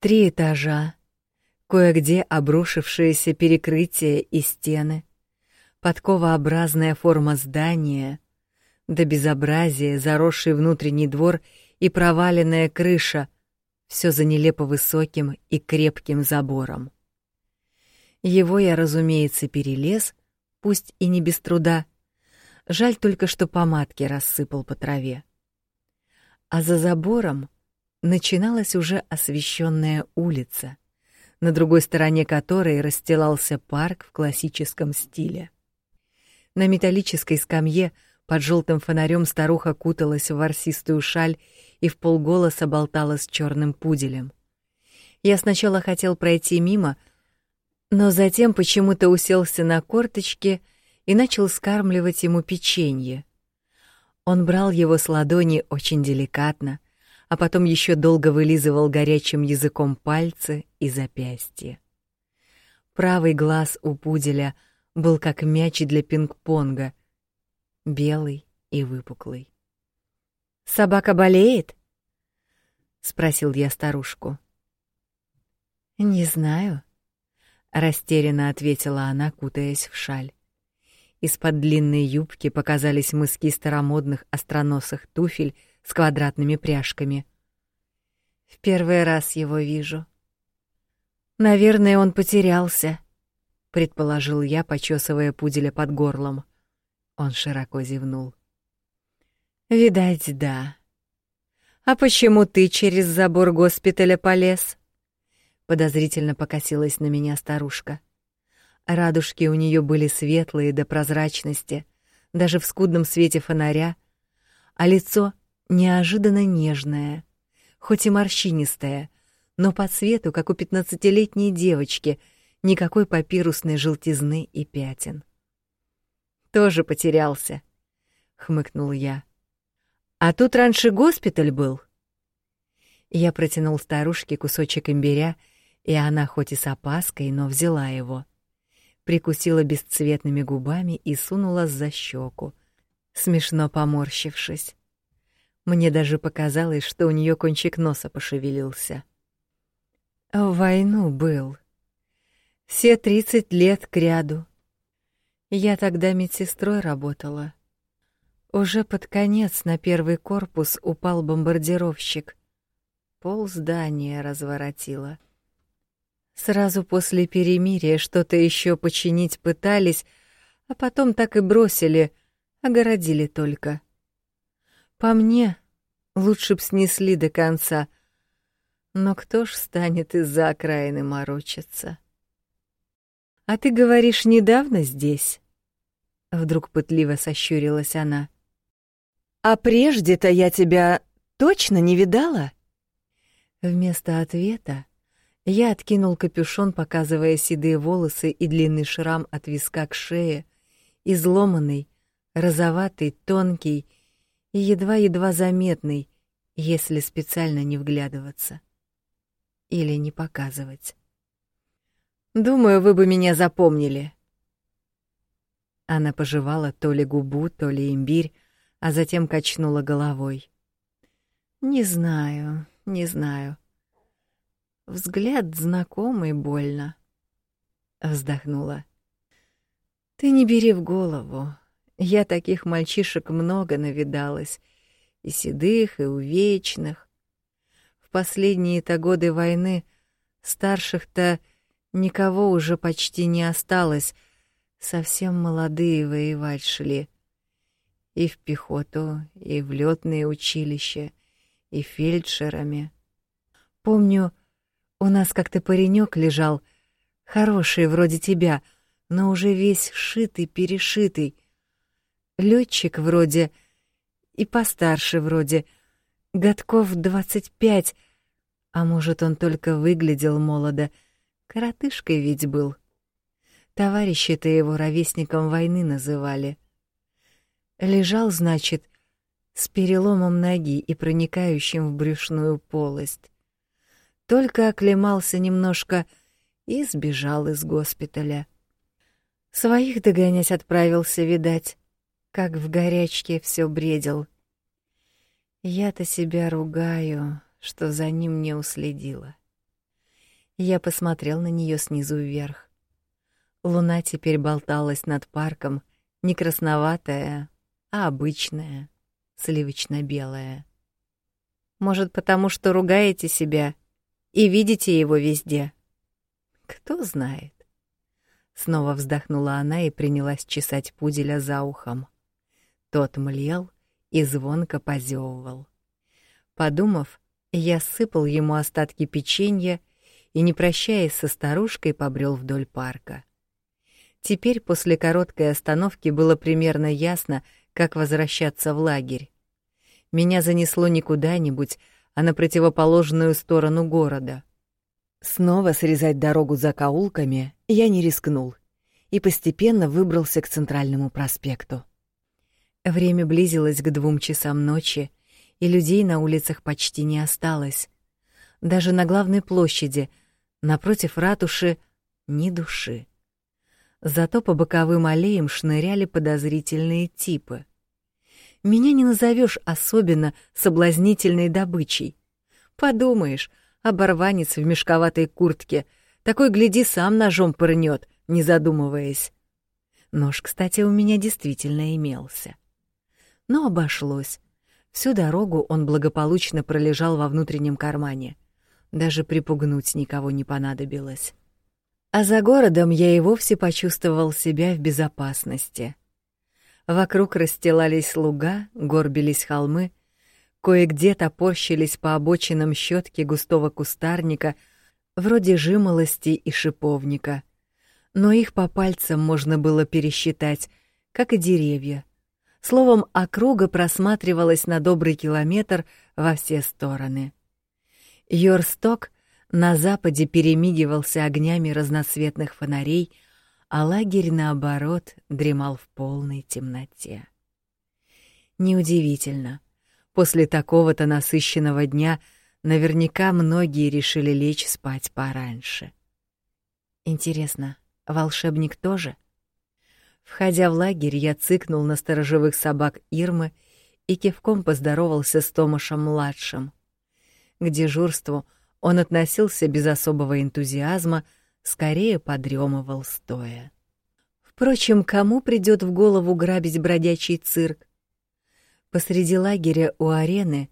Три этажа, кое-где обрушившиеся перекрытия и стены, подковообразная форма здания, до безобразия заросший внутренний двор и проваленная крыша, все за нелепо высоким и крепким забором. Его я, разумеется, перелез, пусть и не без труда, Жаль только, что помадки рассыпал по траве. А за забором начиналась уже освещенная улица, на другой стороне которой расстилался парк в классическом стиле. На металлической скамье под желтым фонарем старуха куталась в ворсистую шаль и в полголоса болтала с черным пуделем. Я сначала хотел пройти мимо, но затем почему-то уселся на корточки — и начал скармливать ему печенье. Он брал его с ладони очень деликатно, а потом еще долго вылизывал горячим языком пальцы и запястья. Правый глаз у пуделя был как мяч для пинг-понга, белый и выпуклый. «Собака болеет?» — спросил я старушку. «Не знаю», — растерянно ответила она, кутаясь в шаль. Из-под длинной юбки показались мыски старомодных остроносых туфель с квадратными пряжками. В первый раз его вижу. Наверное, он потерялся, предположил я, почесывая пуделя под горлом. Он широко зевнул. Видать, да. А почему ты через забор госпиталя полез? Подозрительно покосилась на меня старушка. Радужки у нее были светлые до прозрачности, даже в скудном свете фонаря, а лицо неожиданно нежное, хоть и морщинистое, но по цвету, как у пятнадцатилетней девочки, никакой папирусной желтизны и пятен. Тоже потерялся, хмыкнул я. А тут раньше госпиталь был. Я протянул старушке кусочек имбиря, и она хоть и с опаской, но взяла его прикусила бесцветными губами и сунула за щеку, смешно поморщившись. Мне даже показалось, что у нее кончик носа пошевелился. В войну был. Все тридцать лет кряду. Я тогда медсестрой работала. Уже под конец на первый корпус упал бомбардировщик. Пол здания разворотило. Сразу после перемирия что-то еще починить пытались, а потом так и бросили, огородили только. По мне, лучше б снесли до конца. Но кто ж станет из-за окраины морочиться? А ты говоришь, недавно здесь? Вдруг пытливо сощурилась она. А прежде-то я тебя точно не видала? Вместо ответа я откинул капюшон, показывая седые волосы и длинный шрам от виска к шее, изломанный, розоватый, тонкий и едва-едва заметный, если специально не вглядываться или не показывать. Думаю, вы бы меня запомнили. Она пожевала то ли губу, то ли имбирь, а затем качнула головой. Не знаю, не знаю. Взгляд знакомый больно. Вздохнула. Ты не бери в голову. Я таких мальчишек много навидалась, и седых, и увечных. В последние-то годы войны старших-то никого уже почти не осталось, совсем молодые воевать шли. И в пехоту, и в летные училища, и фельдшерами. Помню, у нас как-то паренек лежал, хороший вроде тебя, но уже весь шитый-перешитый. Летчик вроде и постарше вроде, годков двадцать пять, а может, он только выглядел молодо, коротышкой ведь был. Товарищи-то его ровесником войны называли. Лежал, значит, с переломом ноги и проникающим в брюшную полость. Только оклемался немножко и сбежал из госпиталя. Своих догонять отправился, видать, как в горячке все бредил. Я-то себя ругаю, что за ним не уследила. Я посмотрел на нее снизу вверх. Луна теперь болталась над парком, не красноватая, а обычная, сливочно-белая. Может, потому что ругаете себя и видите его везде? Кто знает. Снова вздохнула она и принялась чесать пуделя за ухом. Тот млел и звонко позевывал. Подумав, я сыпал ему остатки печенья и, не прощаясь со старушкой, побрел вдоль парка. Теперь после короткой остановки было примерно ясно, как возвращаться в лагерь. Меня занесло не куда-нибудь, а на противоположную сторону города. Снова срезать дорогу за каулками я не рискнул и постепенно выбрался к центральному проспекту. Время близилось к двум часам ночи, и людей на улицах почти не осталось. Даже на главной площади, напротив ратуши, ни души. Зато по боковым аллеям шныряли подозрительные типы. Меня не назовешь особенно соблазнительной добычей. Подумаешь, оборванец в мешковатой куртке, такой, гляди, сам ножом пырнет, не задумываясь. Нож, кстати, у меня действительно имелся но обошлось. Всю дорогу он благополучно пролежал во внутреннем кармане. Даже припугнуть никого не понадобилось. А за городом я и вовсе почувствовал себя в безопасности. Вокруг расстилались луга, горбились холмы, кое-где топорщились по обочинам щетки густого кустарника, вроде жимолости и шиповника. Но их по пальцам можно было пересчитать, как и деревья — Словом, округа просматривалась на добрый километр во все стороны. Йорсток на западе перемигивался огнями разноцветных фонарей, а лагерь, наоборот, дремал в полной темноте. Неудивительно. После такого-то насыщенного дня наверняка многие решили лечь спать пораньше. Интересно, волшебник тоже — Входя в лагерь, я цыкнул на сторожевых собак Ирмы и кивком поздоровался с Томашем-младшим. К дежурству он относился без особого энтузиазма, скорее подремывал стоя. Впрочем, кому придет в голову грабить бродячий цирк? Посреди лагеря у арены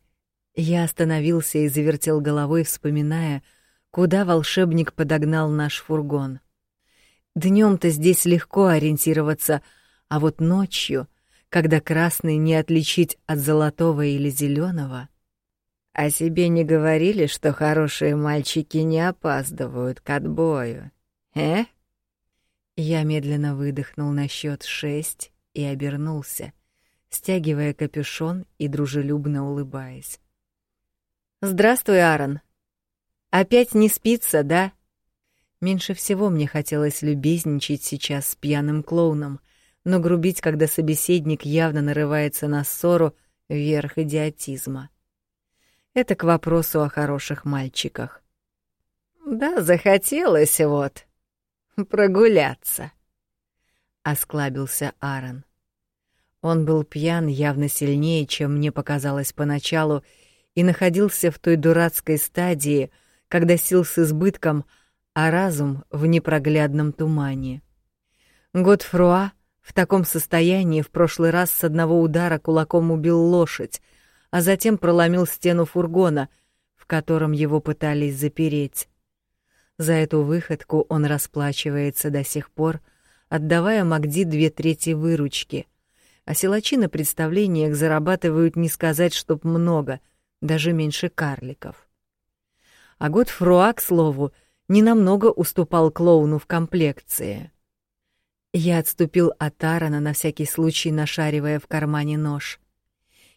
я остановился и завертел головой, вспоминая, куда волшебник подогнал наш фургон. Днем-то здесь легко ориентироваться, а вот ночью, когда красный не отличить от золотого или зеленого, о себе не говорили, что хорошие мальчики не опаздывают к отбою, э? Я медленно выдохнул на счет шесть и обернулся, стягивая капюшон и дружелюбно улыбаясь. Здравствуй, Аарон. Опять не спится, да? Меньше всего мне хотелось любезничать сейчас с пьяным клоуном, но грубить, когда собеседник явно нарывается на ссору, верх идиотизма. Это к вопросу о хороших мальчиках. Да, захотелось вот прогуляться, осклабился Аарон. Он был пьян явно сильнее, чем мне показалось поначалу, и находился в той дурацкой стадии, когда сил с избытком — а разум в непроглядном тумане. Годфруа В таком состоянии в прошлый раз с одного удара кулаком убил лошадь, а затем проломил стену фургона, в котором его пытались запереть. За эту выходку он расплачивается до сих пор, отдавая Магди две трети выручки. А силачи на представлениях зарабатывают не сказать, чтоб много, даже меньше карликов. А год Фруа, к слову, ненамного уступал клоуну в комплекции. Я отступил от Аарона на всякий случай, нашаривая в кармане нож.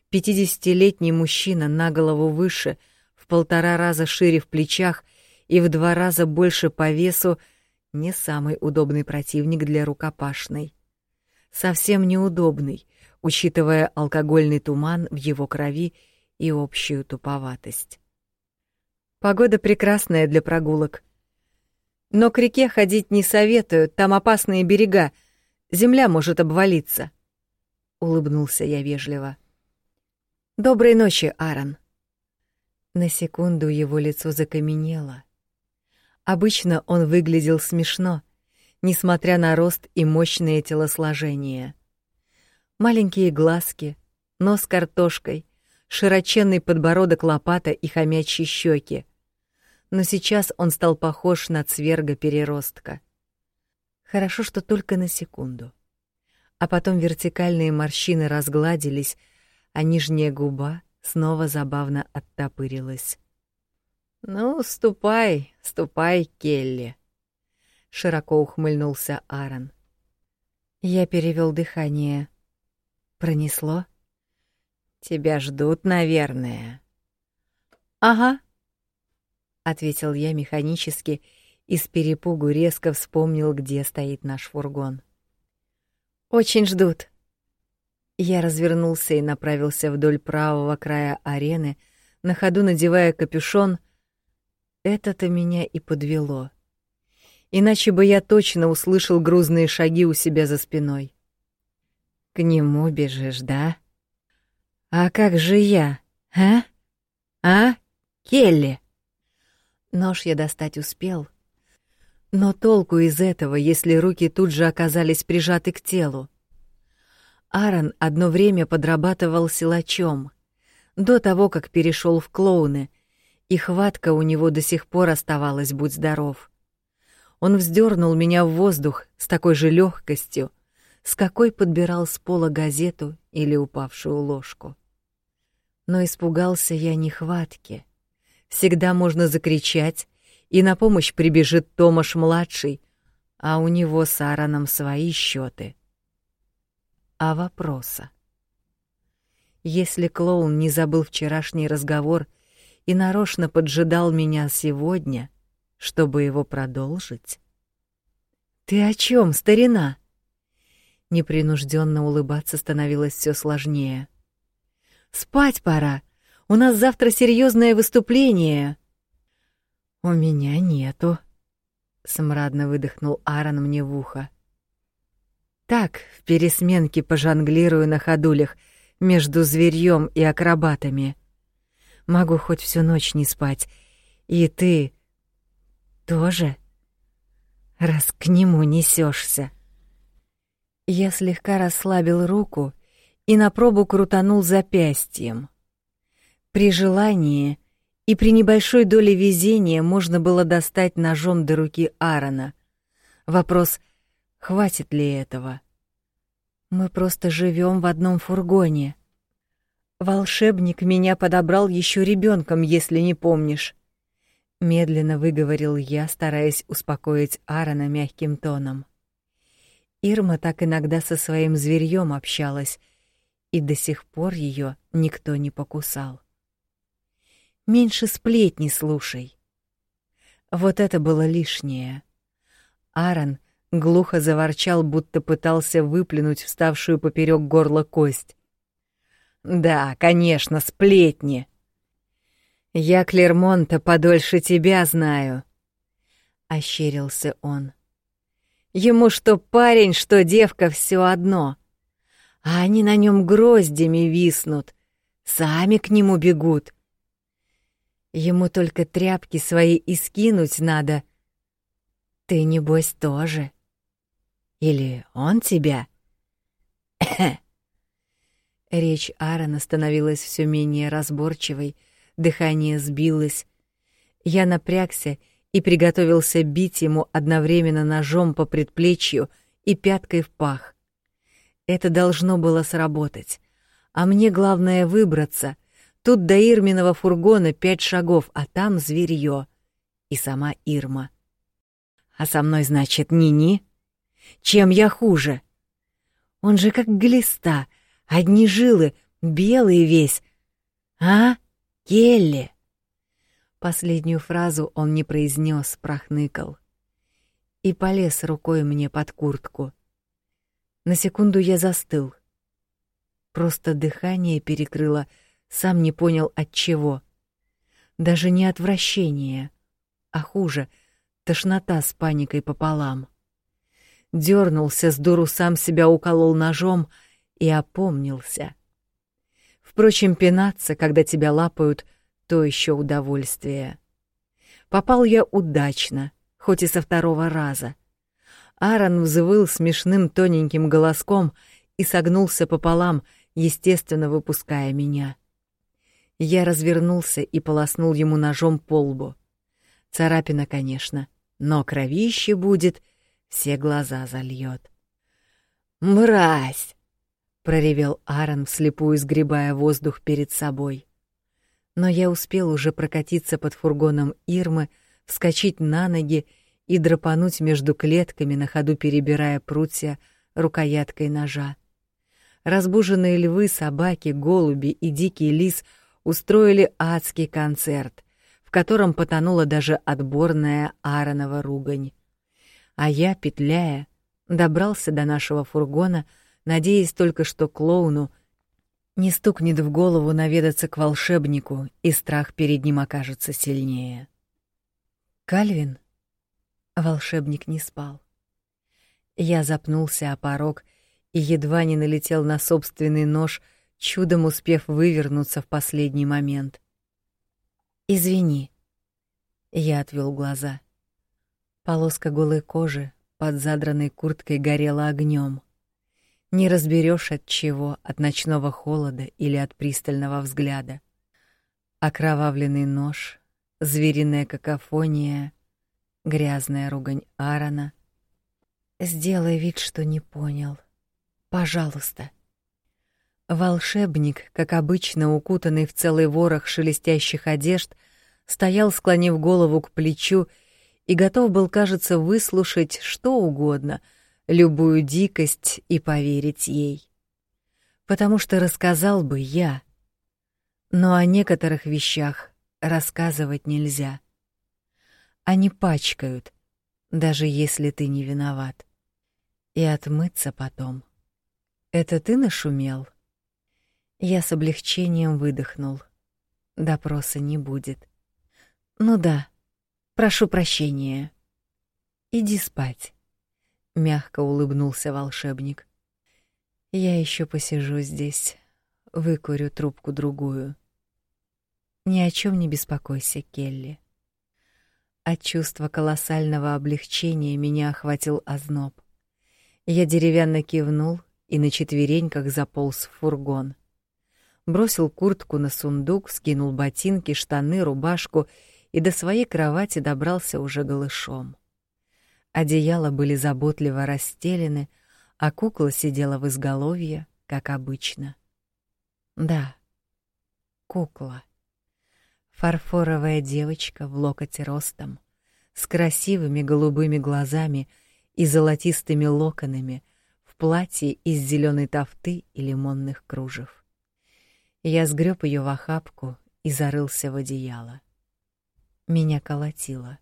Пятидесятилетний мужчина на голову выше, в полтора раза шире в плечах и в два раза больше по весу — не самый удобный противник для рукопашной. Совсем неудобный, учитывая алкогольный туман в его крови и общую туповатость. Погода прекрасная для прогулок. Но к реке ходить не советую, там опасные берега, земля может обвалиться. Улыбнулся я вежливо. Доброй ночи, Аарон. На секунду его лицо закаменело. Обычно он выглядел смешно, несмотря на рост и мощное телосложение. Маленькие глазки, нос картошкой, широченный подбородок лопата и хомячьи щеки — но сейчас он стал похож на цверга-переростка. Хорошо, что только на секунду. А потом вертикальные морщины разгладились, а нижняя губа снова забавно оттопырилась. «Ну, ступай, ступай, Келли», — широко ухмыльнулся Аарон. Я перевел дыхание. Пронесло? «Тебя ждут, наверное». «Ага», ответил я механически и с перепугу резко вспомнил, где стоит наш фургон. Очень ждут. Я развернулся и направился вдоль правого края арены, на ходу надевая капюшон. Это-то меня и подвело. Иначе бы я точно услышал грузные шаги у себя за спиной. К нему бежишь, да? А как же я, а? А, Келли? Нож я достать успел. Но толку из этого, если руки тут же оказались прижаты к телу? Аарон одно время подрабатывал силачом, до того, как перешел в клоуны, и хватка у него до сих пор оставалась, будь здоров. Он вздернул меня в воздух с такой же легкостью, с какой подбирал с пола газету или упавшую ложку. Но испугался я не хватки, всегда можно закричать, и на помощь прибежит Томаш-младший, а у него с Аароном свои счеты. А вопроса? Если клоун не забыл вчерашний разговор и нарочно поджидал меня сегодня, чтобы его продолжить... Ты о чем, старина? Непринужденно улыбаться становилось все сложнее. Спать пора. У нас завтра серьезное выступление. У меня нету, смрадно выдохнул Аарон мне в ухо. Так, в пересменке пожонглирую на ходулях между зверьем и акробатами. Могу хоть всю ночь не спать. И ты тоже, раз к нему несешься. Я слегка расслабил руку и на пробу крутанул запястьем. При желании и при небольшой доле везения можно было достать ножом до руки Аарона. Вопрос, хватит ли этого? Мы просто живем в одном фургоне. Волшебник меня подобрал еще ребенком, если не помнишь. Медленно выговорил я, стараясь успокоить Аарона мягким тоном. Ирма так иногда со своим зверьем общалась, и до сих пор ее никто не покусал. Меньше сплетни слушай. Вот это было лишнее. Аарон глухо заворчал, будто пытался выплюнуть вставшую поперек горла кость. Да, конечно, сплетни. Я Клермонта подольше тебя знаю, ощерился он. Ему что парень, что девка все одно. А они на нем гроздями виснут, сами к нему бегут. Ему только тряпки свои и скинуть надо. Ты, небось, тоже. Или он тебя? Речь Аарона становилась все менее разборчивой, дыхание сбилось. Я напрягся и приготовился бить ему одновременно ножом по предплечью и пяткой в пах. Это должно было сработать. А мне главное выбраться. Тут до Ирминого фургона пять шагов, а там зверьё. И сама Ирма. А со мной, значит, Нини? Чем я хуже? Он же как глиста, одни жилы, белый весь. А, Келли? Последнюю фразу он не произнес, прохныкал. И полез рукой мне под куртку. На секунду я застыл. Просто дыхание перекрыло, сам не понял от чего. Даже не отвращение, а хуже — тошнота с паникой пополам. Дёрнулся с дуру, сам себя уколол ножом и опомнился. Впрочем, пинаться, когда тебя лапают, то еще удовольствие. Попал я удачно, хоть и со второго раза — Аарон взвыл смешным тоненьким голоском и согнулся пополам, естественно, выпуская меня. Я развернулся и полоснул ему ножом по лбу. Царапина, конечно, но кровище будет, все глаза зальет. «Мразь!» — проревел Аарон, вслепую сгребая воздух перед собой. Но я успел уже прокатиться под фургоном Ирмы, вскочить на ноги и драпануть между клетками, на ходу перебирая прутья рукояткой ножа. Разбуженные львы, собаки, голуби и дикий лис устроили адский концерт, в котором потонула даже отборная Ааронова ругань. А я, петляя, добрался до нашего фургона, надеясь только, что клоуну не стукнет в голову наведаться к волшебнику, и страх перед ним окажется сильнее. Кальвин Волшебник не спал. Я запнулся о порог и едва не налетел на собственный нож, чудом успев вывернуться в последний момент. Извини. Я отвел глаза. Полоска голой кожи под задранной курткой горела огнем. Не разберешь от чего, от ночного холода или от пристального взгляда. Окровавленный нож, звериная какофония, грязная ругань Аарона. Сделай вид, что не понял. Пожалуйста. Волшебник, как обычно, укутанный в целый ворох шелестящих одежд, стоял, склонив голову к плечу, и готов был, кажется, выслушать что угодно, любую дикость и поверить ей. Потому что рассказал бы я. Но о некоторых вещах рассказывать нельзя. Они пачкают, даже если ты не виноват. И отмыться потом. Это ты нашумел? Я с облегчением выдохнул. Допроса не будет. Ну да. Прошу прощения. Иди спать. Мягко улыбнулся волшебник. Я еще посижу здесь, выкурю трубку другую. Ни о чем не беспокойся, Келли. От чувства колоссального облегчения меня охватил озноб. Я деревянно кивнул и на четвереньках заполз в фургон. Бросил куртку на сундук, скинул ботинки, штаны, рубашку и до своей кровати добрался уже голышом. Одеяла были заботливо расстелены, а кукла сидела в изголовье, как обычно. Да, кукла. Фарфоровая девочка в локоте ростом, с красивыми голубыми глазами и золотистыми локонами, в платье из зеленой тафты и лимонных кружев. Я сгреб ее в охапку и зарылся в одеяло. Меня колотило.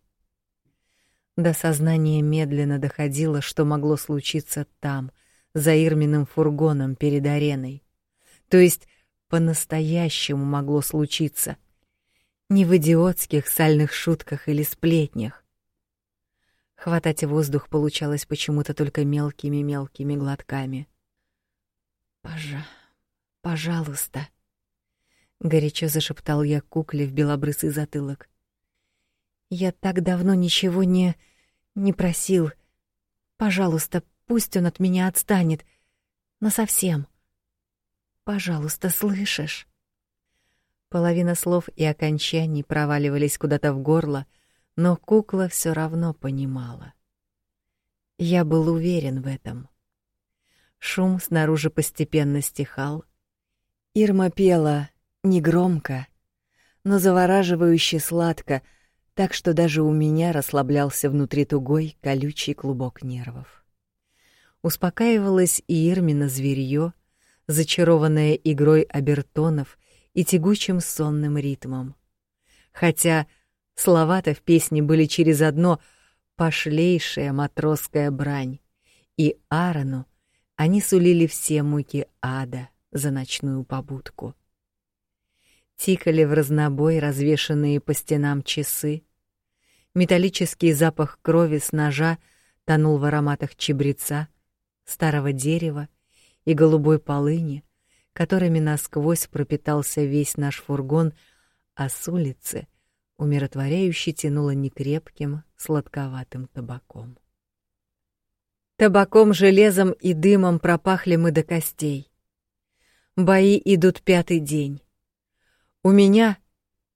До сознания медленно доходило, что могло случиться там, за Ирминым фургоном перед ареной. То есть по-настоящему могло случиться — не в идиотских сальных шутках или сплетнях. Хватать воздух получалось почему-то только мелкими-мелкими глотками. «Пожа... пожалуйста», — горячо зашептал я кукле в белобрысый затылок. «Я так давно ничего не... не просил. Пожалуйста, пусть он от меня отстанет. Но совсем. Пожалуйста, слышишь? Половина слов и окончаний проваливались куда-то в горло, но кукла все равно понимала. Я был уверен в этом. Шум снаружи постепенно стихал. Ирма пела негромко, но завораживающе сладко, так что даже у меня расслаблялся внутри тугой, колючий клубок нервов. Успокаивалась и Ирмина зверьё, зачарованная игрой обертонов и тягучим сонным ритмом. Хотя слова-то в песне были через одно пошлейшая матросская брань, и Аарону они сулили все муки ада за ночную побудку. Тикали в разнобой развешанные по стенам часы. Металлический запах крови с ножа тонул в ароматах чебреца, старого дерева и голубой полыни, которыми насквозь пропитался весь наш фургон, а с улицы умиротворяюще тянуло некрепким, сладковатым табаком. Табаком, железом и дымом пропахли мы до костей. Бои идут пятый день. У меня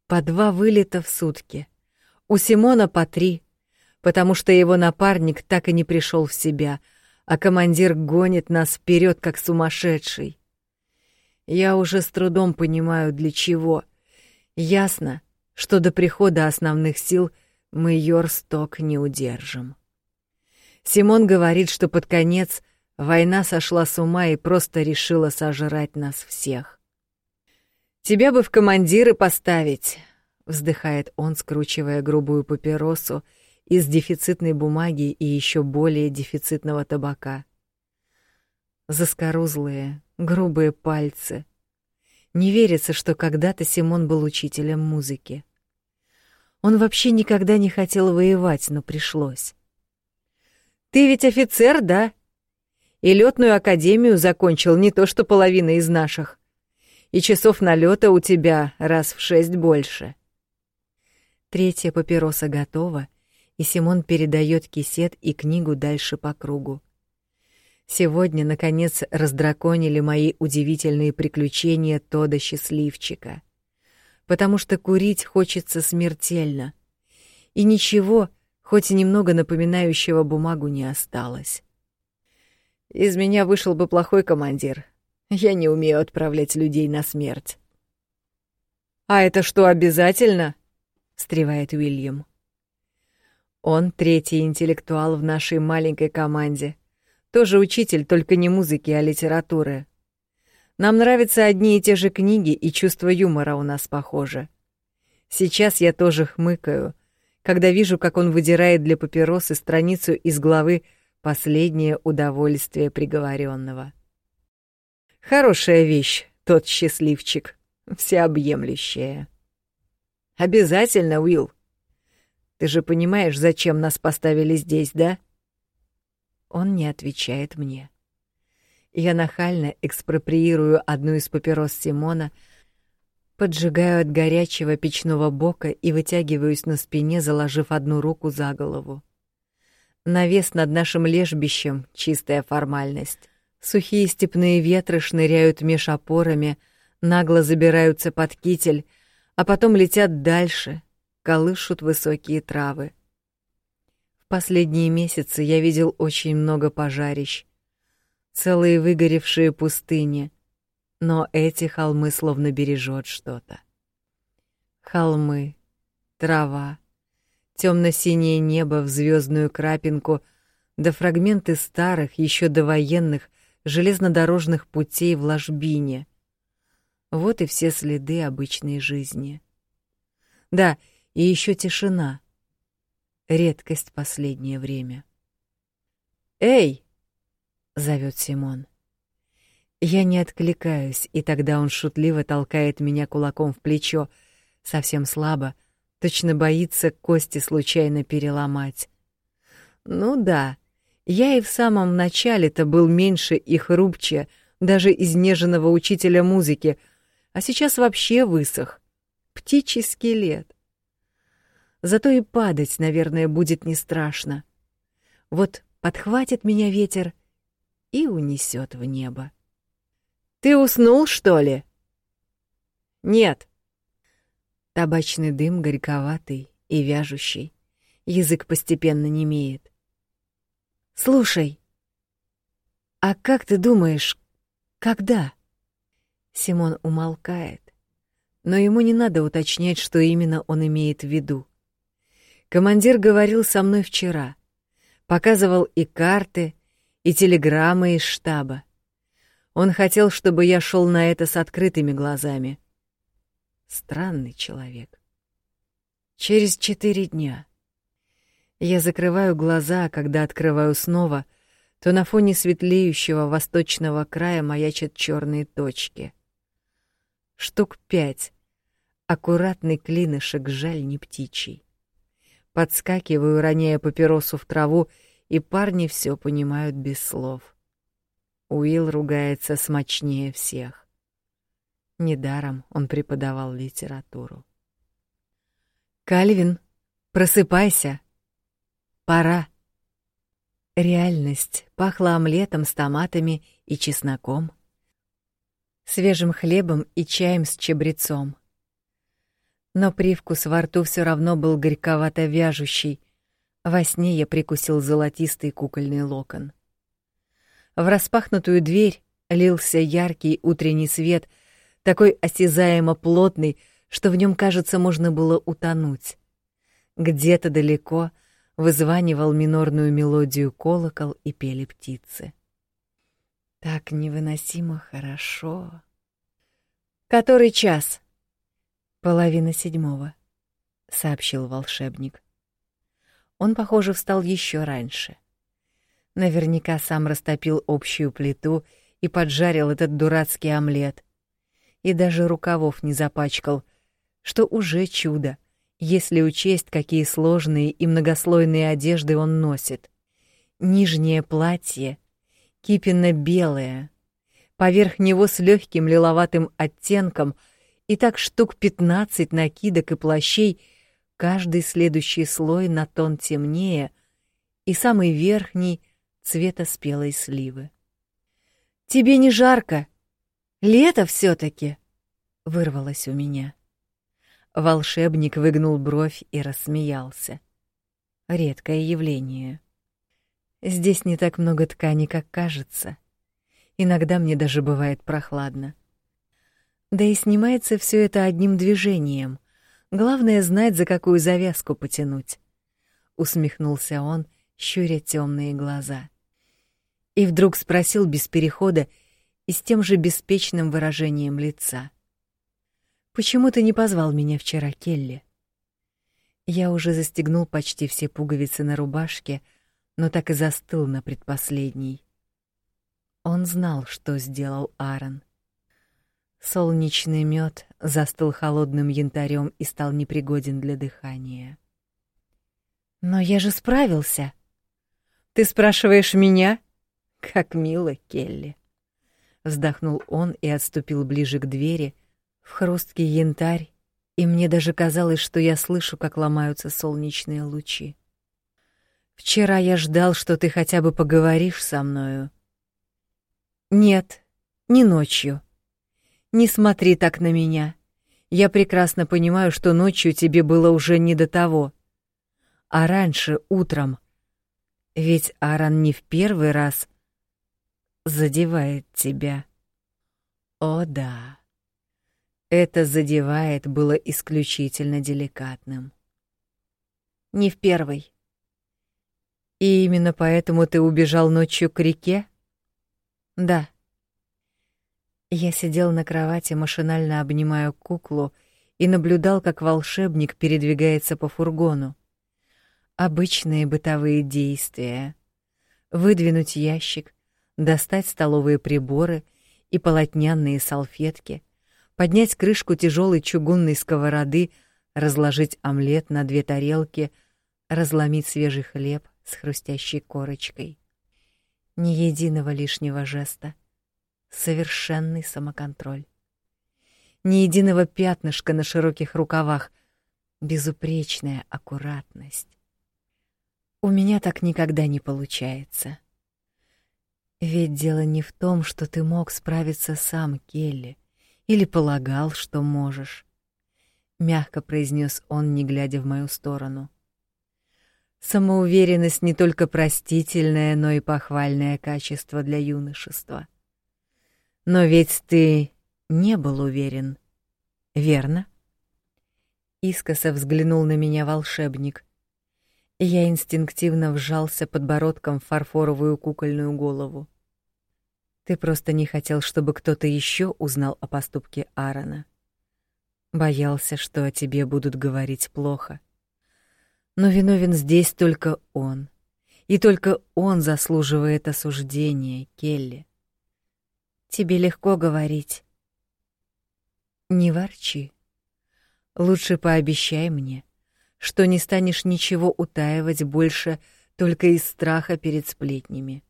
по два вылета в сутки. У Симона по три, потому что его напарник так и не пришел в себя, а командир гонит нас вперед, как сумасшедший. Я уже с трудом понимаю, для чего. Ясно, что до прихода основных сил мы Йорсток не удержим. Симон говорит, что под конец война сошла с ума и просто решила сожрать нас всех. «Тебя бы в командиры поставить», — вздыхает он, скручивая грубую папиросу из дефицитной бумаги и еще более дефицитного табака. Заскорузлые, грубые пальцы. Не верится, что когда-то Симон был учителем музыки. Он вообще никогда не хотел воевать, но пришлось. Ты ведь офицер, да? И летную академию закончил не то что половина из наших. И часов налета у тебя раз в шесть больше. Третья папироса готова, и Симон передает кисет и книгу дальше по кругу. Сегодня, наконец, раздраконили мои удивительные приключения Тода Счастливчика. Потому что курить хочется смертельно. И ничего, хоть и немного напоминающего бумагу, не осталось. Из меня вышел бы плохой командир. Я не умею отправлять людей на смерть. «А это что, обязательно?» — встревает Уильям. Он третий интеллектуал в нашей маленькой команде. Тоже учитель, только не музыки, а литературы. Нам нравятся одни и те же книги, и чувство юмора у нас похоже. Сейчас я тоже хмыкаю, когда вижу, как он выдирает для папиросы страницу из главы «Последнее удовольствие приговоренного». Хорошая вещь, тот счастливчик, всеобъемлющая. Обязательно, Уилл. Ты же понимаешь, зачем нас поставили здесь, да? Он не отвечает мне. Я нахально экспроприирую одну из папирос Симона, поджигаю от горячего печного бока и вытягиваюсь на спине, заложив одну руку за голову. Навес над нашим лежбищем — чистая формальность. Сухие степные ветры шныряют меж опорами, нагло забираются под китель, а потом летят дальше, колышут высокие травы последние месяцы я видел очень много пожарищ, целые выгоревшие пустыни, но эти холмы словно бережет что-то. Холмы, трава, темно-синее небо в звездную крапинку, да фрагменты старых, еще довоенных, железнодорожных путей в ложбине. Вот и все следы обычной жизни. Да, и еще тишина — редкость последнее время. «Эй!» — зовет Симон. Я не откликаюсь, и тогда он шутливо толкает меня кулаком в плечо, совсем слабо, точно боится кости случайно переломать. Ну да, я и в самом начале-то был меньше и хрупче, даже изнеженного учителя музыки, а сейчас вообще высох. Птичий скелет. Зато и падать, наверное, будет не страшно. Вот подхватит меня ветер и унесет в небо. «Ты уснул, что ли?» «Нет». Табачный дым горьковатый и вяжущий. Язык постепенно немеет. «Слушай, а как ты думаешь, когда?» Симон умолкает, но ему не надо уточнять, что именно он имеет в виду. Командир говорил со мной вчера, показывал и карты, и телеграммы из штаба. Он хотел, чтобы я шел на это с открытыми глазами. Странный человек. Через четыре дня. Я закрываю глаза, а когда открываю снова, то на фоне светлеющего восточного края маячат черные точки. Штук пять. Аккуратный клинышек, жаль, не птичий. Подскакиваю, роняя папиросу в траву, и парни все понимают без слов. Уилл ругается смачнее всех. Недаром он преподавал литературу. «Кальвин, просыпайся!» Пора. Реальность пахла омлетом с томатами и чесноком, свежим хлебом и чаем с чабрецом. Но привкус во рту все равно был горьковато вяжущий. Во сне я прикусил золотистый кукольный локон. В распахнутую дверь лился яркий утренний свет, такой осязаемо плотный, что в нем, кажется, можно было утонуть. Где-то далеко — вызванивал минорную мелодию колокол и пели птицы. Так невыносимо хорошо. Который час? Половина седьмого, сообщил волшебник. Он, похоже, встал еще раньше. Наверняка сам растопил общую плиту и поджарил этот дурацкий омлет. И даже рукавов не запачкал, что уже чудо — если учесть, какие сложные и многослойные одежды он носит. Нижнее платье кипенно-белое, поверх него с легким лиловатым оттенком и так штук пятнадцать накидок и плащей, каждый следующий слой на тон темнее и самый верхний цвета спелой сливы. «Тебе не жарко? Лето все таки вырвалось у меня. Волшебник выгнул бровь и рассмеялся. Редкое явление. Здесь не так много ткани, как кажется. Иногда мне даже бывает прохладно. Да и снимается все это одним движением. Главное знать, за какую завязку потянуть. Усмехнулся он, щуря темные глаза. И вдруг спросил без перехода и с тем же беспечным выражением лица: Почему ты не позвал меня вчера, Келли? Я уже застегнул почти все пуговицы на рубашке, но так и застыл на предпоследней. Он знал, что сделал Аарон. Солнечный мед застыл холодным янтарем и стал непригоден для дыхания. Но я же справился. Ты спрашиваешь меня? Как мило, Келли. Вздохнул он и отступил ближе к двери, в хрусткий янтарь, и мне даже казалось, что я слышу, как ломаются солнечные лучи. Вчера я ждал, что ты хотя бы поговоришь со мною. Нет, не ночью. Не смотри так на меня. Я прекрасно понимаю, что ночью тебе было уже не до того. А раньше, утром. Ведь Аран не в первый раз задевает тебя. О да. Это задевает было исключительно деликатным. Не в первый. И именно поэтому ты убежал ночью к реке? Да. Я сидел на кровати, машинально обнимая куклу, и наблюдал, как волшебник передвигается по фургону. Обычные бытовые действия. Выдвинуть ящик, достать столовые приборы и полотняные салфетки — поднять крышку тяжелой чугунной сковороды, разложить омлет на две тарелки, разломить свежий хлеб с хрустящей корочкой. Ни единого лишнего жеста. Совершенный самоконтроль. Ни единого пятнышка на широких рукавах. Безупречная аккуратность. У меня так никогда не получается. Ведь дело не в том, что ты мог справиться сам, Келли, или полагал, что можешь, мягко произнес он, не глядя в мою сторону. Самоуверенность не только простительное, но и похвальное качество для юношества. Но ведь ты не был уверен, верно? Искоса взглянул на меня волшебник. Я инстинктивно вжался подбородком в фарфоровую кукольную голову. Ты просто не хотел, чтобы кто-то еще узнал о поступке Аарона. Боялся, что о тебе будут говорить плохо. Но виновен здесь только он. И только он заслуживает осуждения, Келли. Тебе легко говорить. Не ворчи. Лучше пообещай мне, что не станешь ничего утаивать больше только из страха перед сплетнями.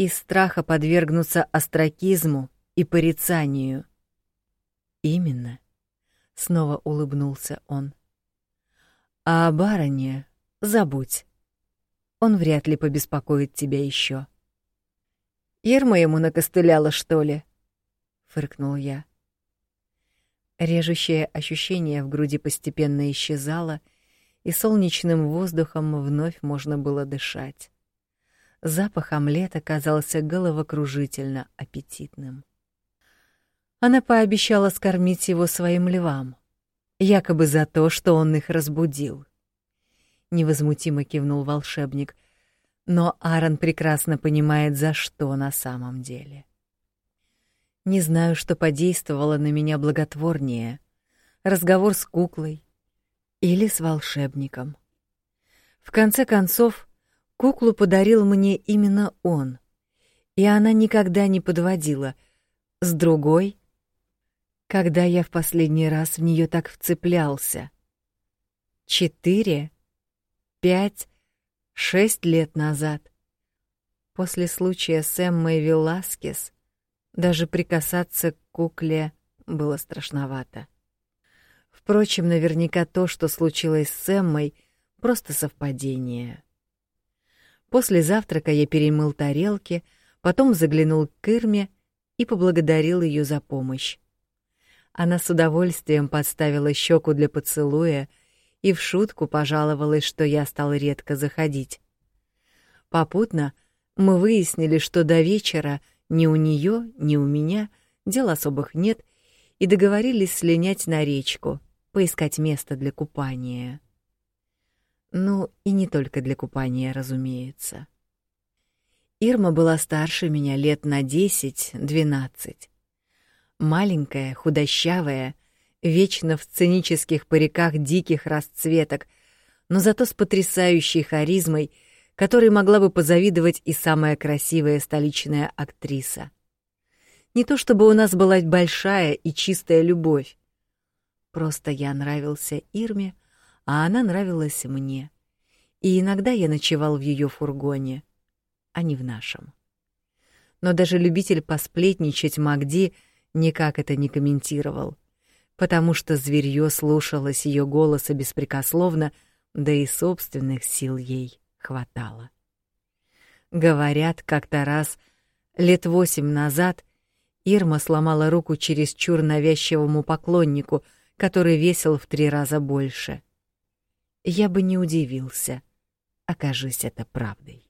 Из страха подвергнуться остракизму и порицанию. Именно, снова улыбнулся он. А о бароне забудь. Он вряд ли побеспокоит тебя еще. Ирма ему накостыляла, что ли? фыркнул я. Режущее ощущение в груди постепенно исчезало, и солнечным воздухом вновь можно было дышать. Запах омлета казался головокружительно аппетитным. Она пообещала скормить его своим львам, якобы за то, что он их разбудил. Невозмутимо кивнул волшебник, но Аарон прекрасно понимает, за что на самом деле. Не знаю, что подействовало на меня благотворнее: разговор с куклой или с волшебником. В конце концов, куклу подарил мне именно он, и она никогда не подводила. С другой, когда я в последний раз в нее так вцеплялся. Четыре, пять, шесть лет назад. После случая с Эммой Веласкес даже прикасаться к кукле было страшновато. Впрочем, наверняка то, что случилось с Эммой, просто совпадение. После завтрака я перемыл тарелки, потом заглянул к Ирме и поблагодарил ее за помощь. Она с удовольствием подставила щеку для поцелуя и в шутку пожаловалась, что я стал редко заходить. Попутно мы выяснили, что до вечера ни у нее, ни у меня дел особых нет, и договорились слинять на речку, поискать место для купания. Ну, и не только для купания, разумеется. Ирма была старше меня лет на десять-двенадцать. Маленькая, худощавая, вечно в сценических париках диких расцветок, но зато с потрясающей харизмой — которой могла бы позавидовать и самая красивая столичная актриса. Не то чтобы у нас была большая и чистая любовь. Просто я нравился Ирме, а она нравилась мне. И иногда я ночевал в ее фургоне, а не в нашем. Но даже любитель посплетничать Магди никак это не комментировал, потому что зверьё слушалось ее голоса беспрекословно, да и собственных сил ей хватало. Говорят, как-то раз, лет восемь назад, Ирма сломала руку через чур навязчивому поклоннику, который весил в три раза больше. Я бы не удивился, окажись это правдой.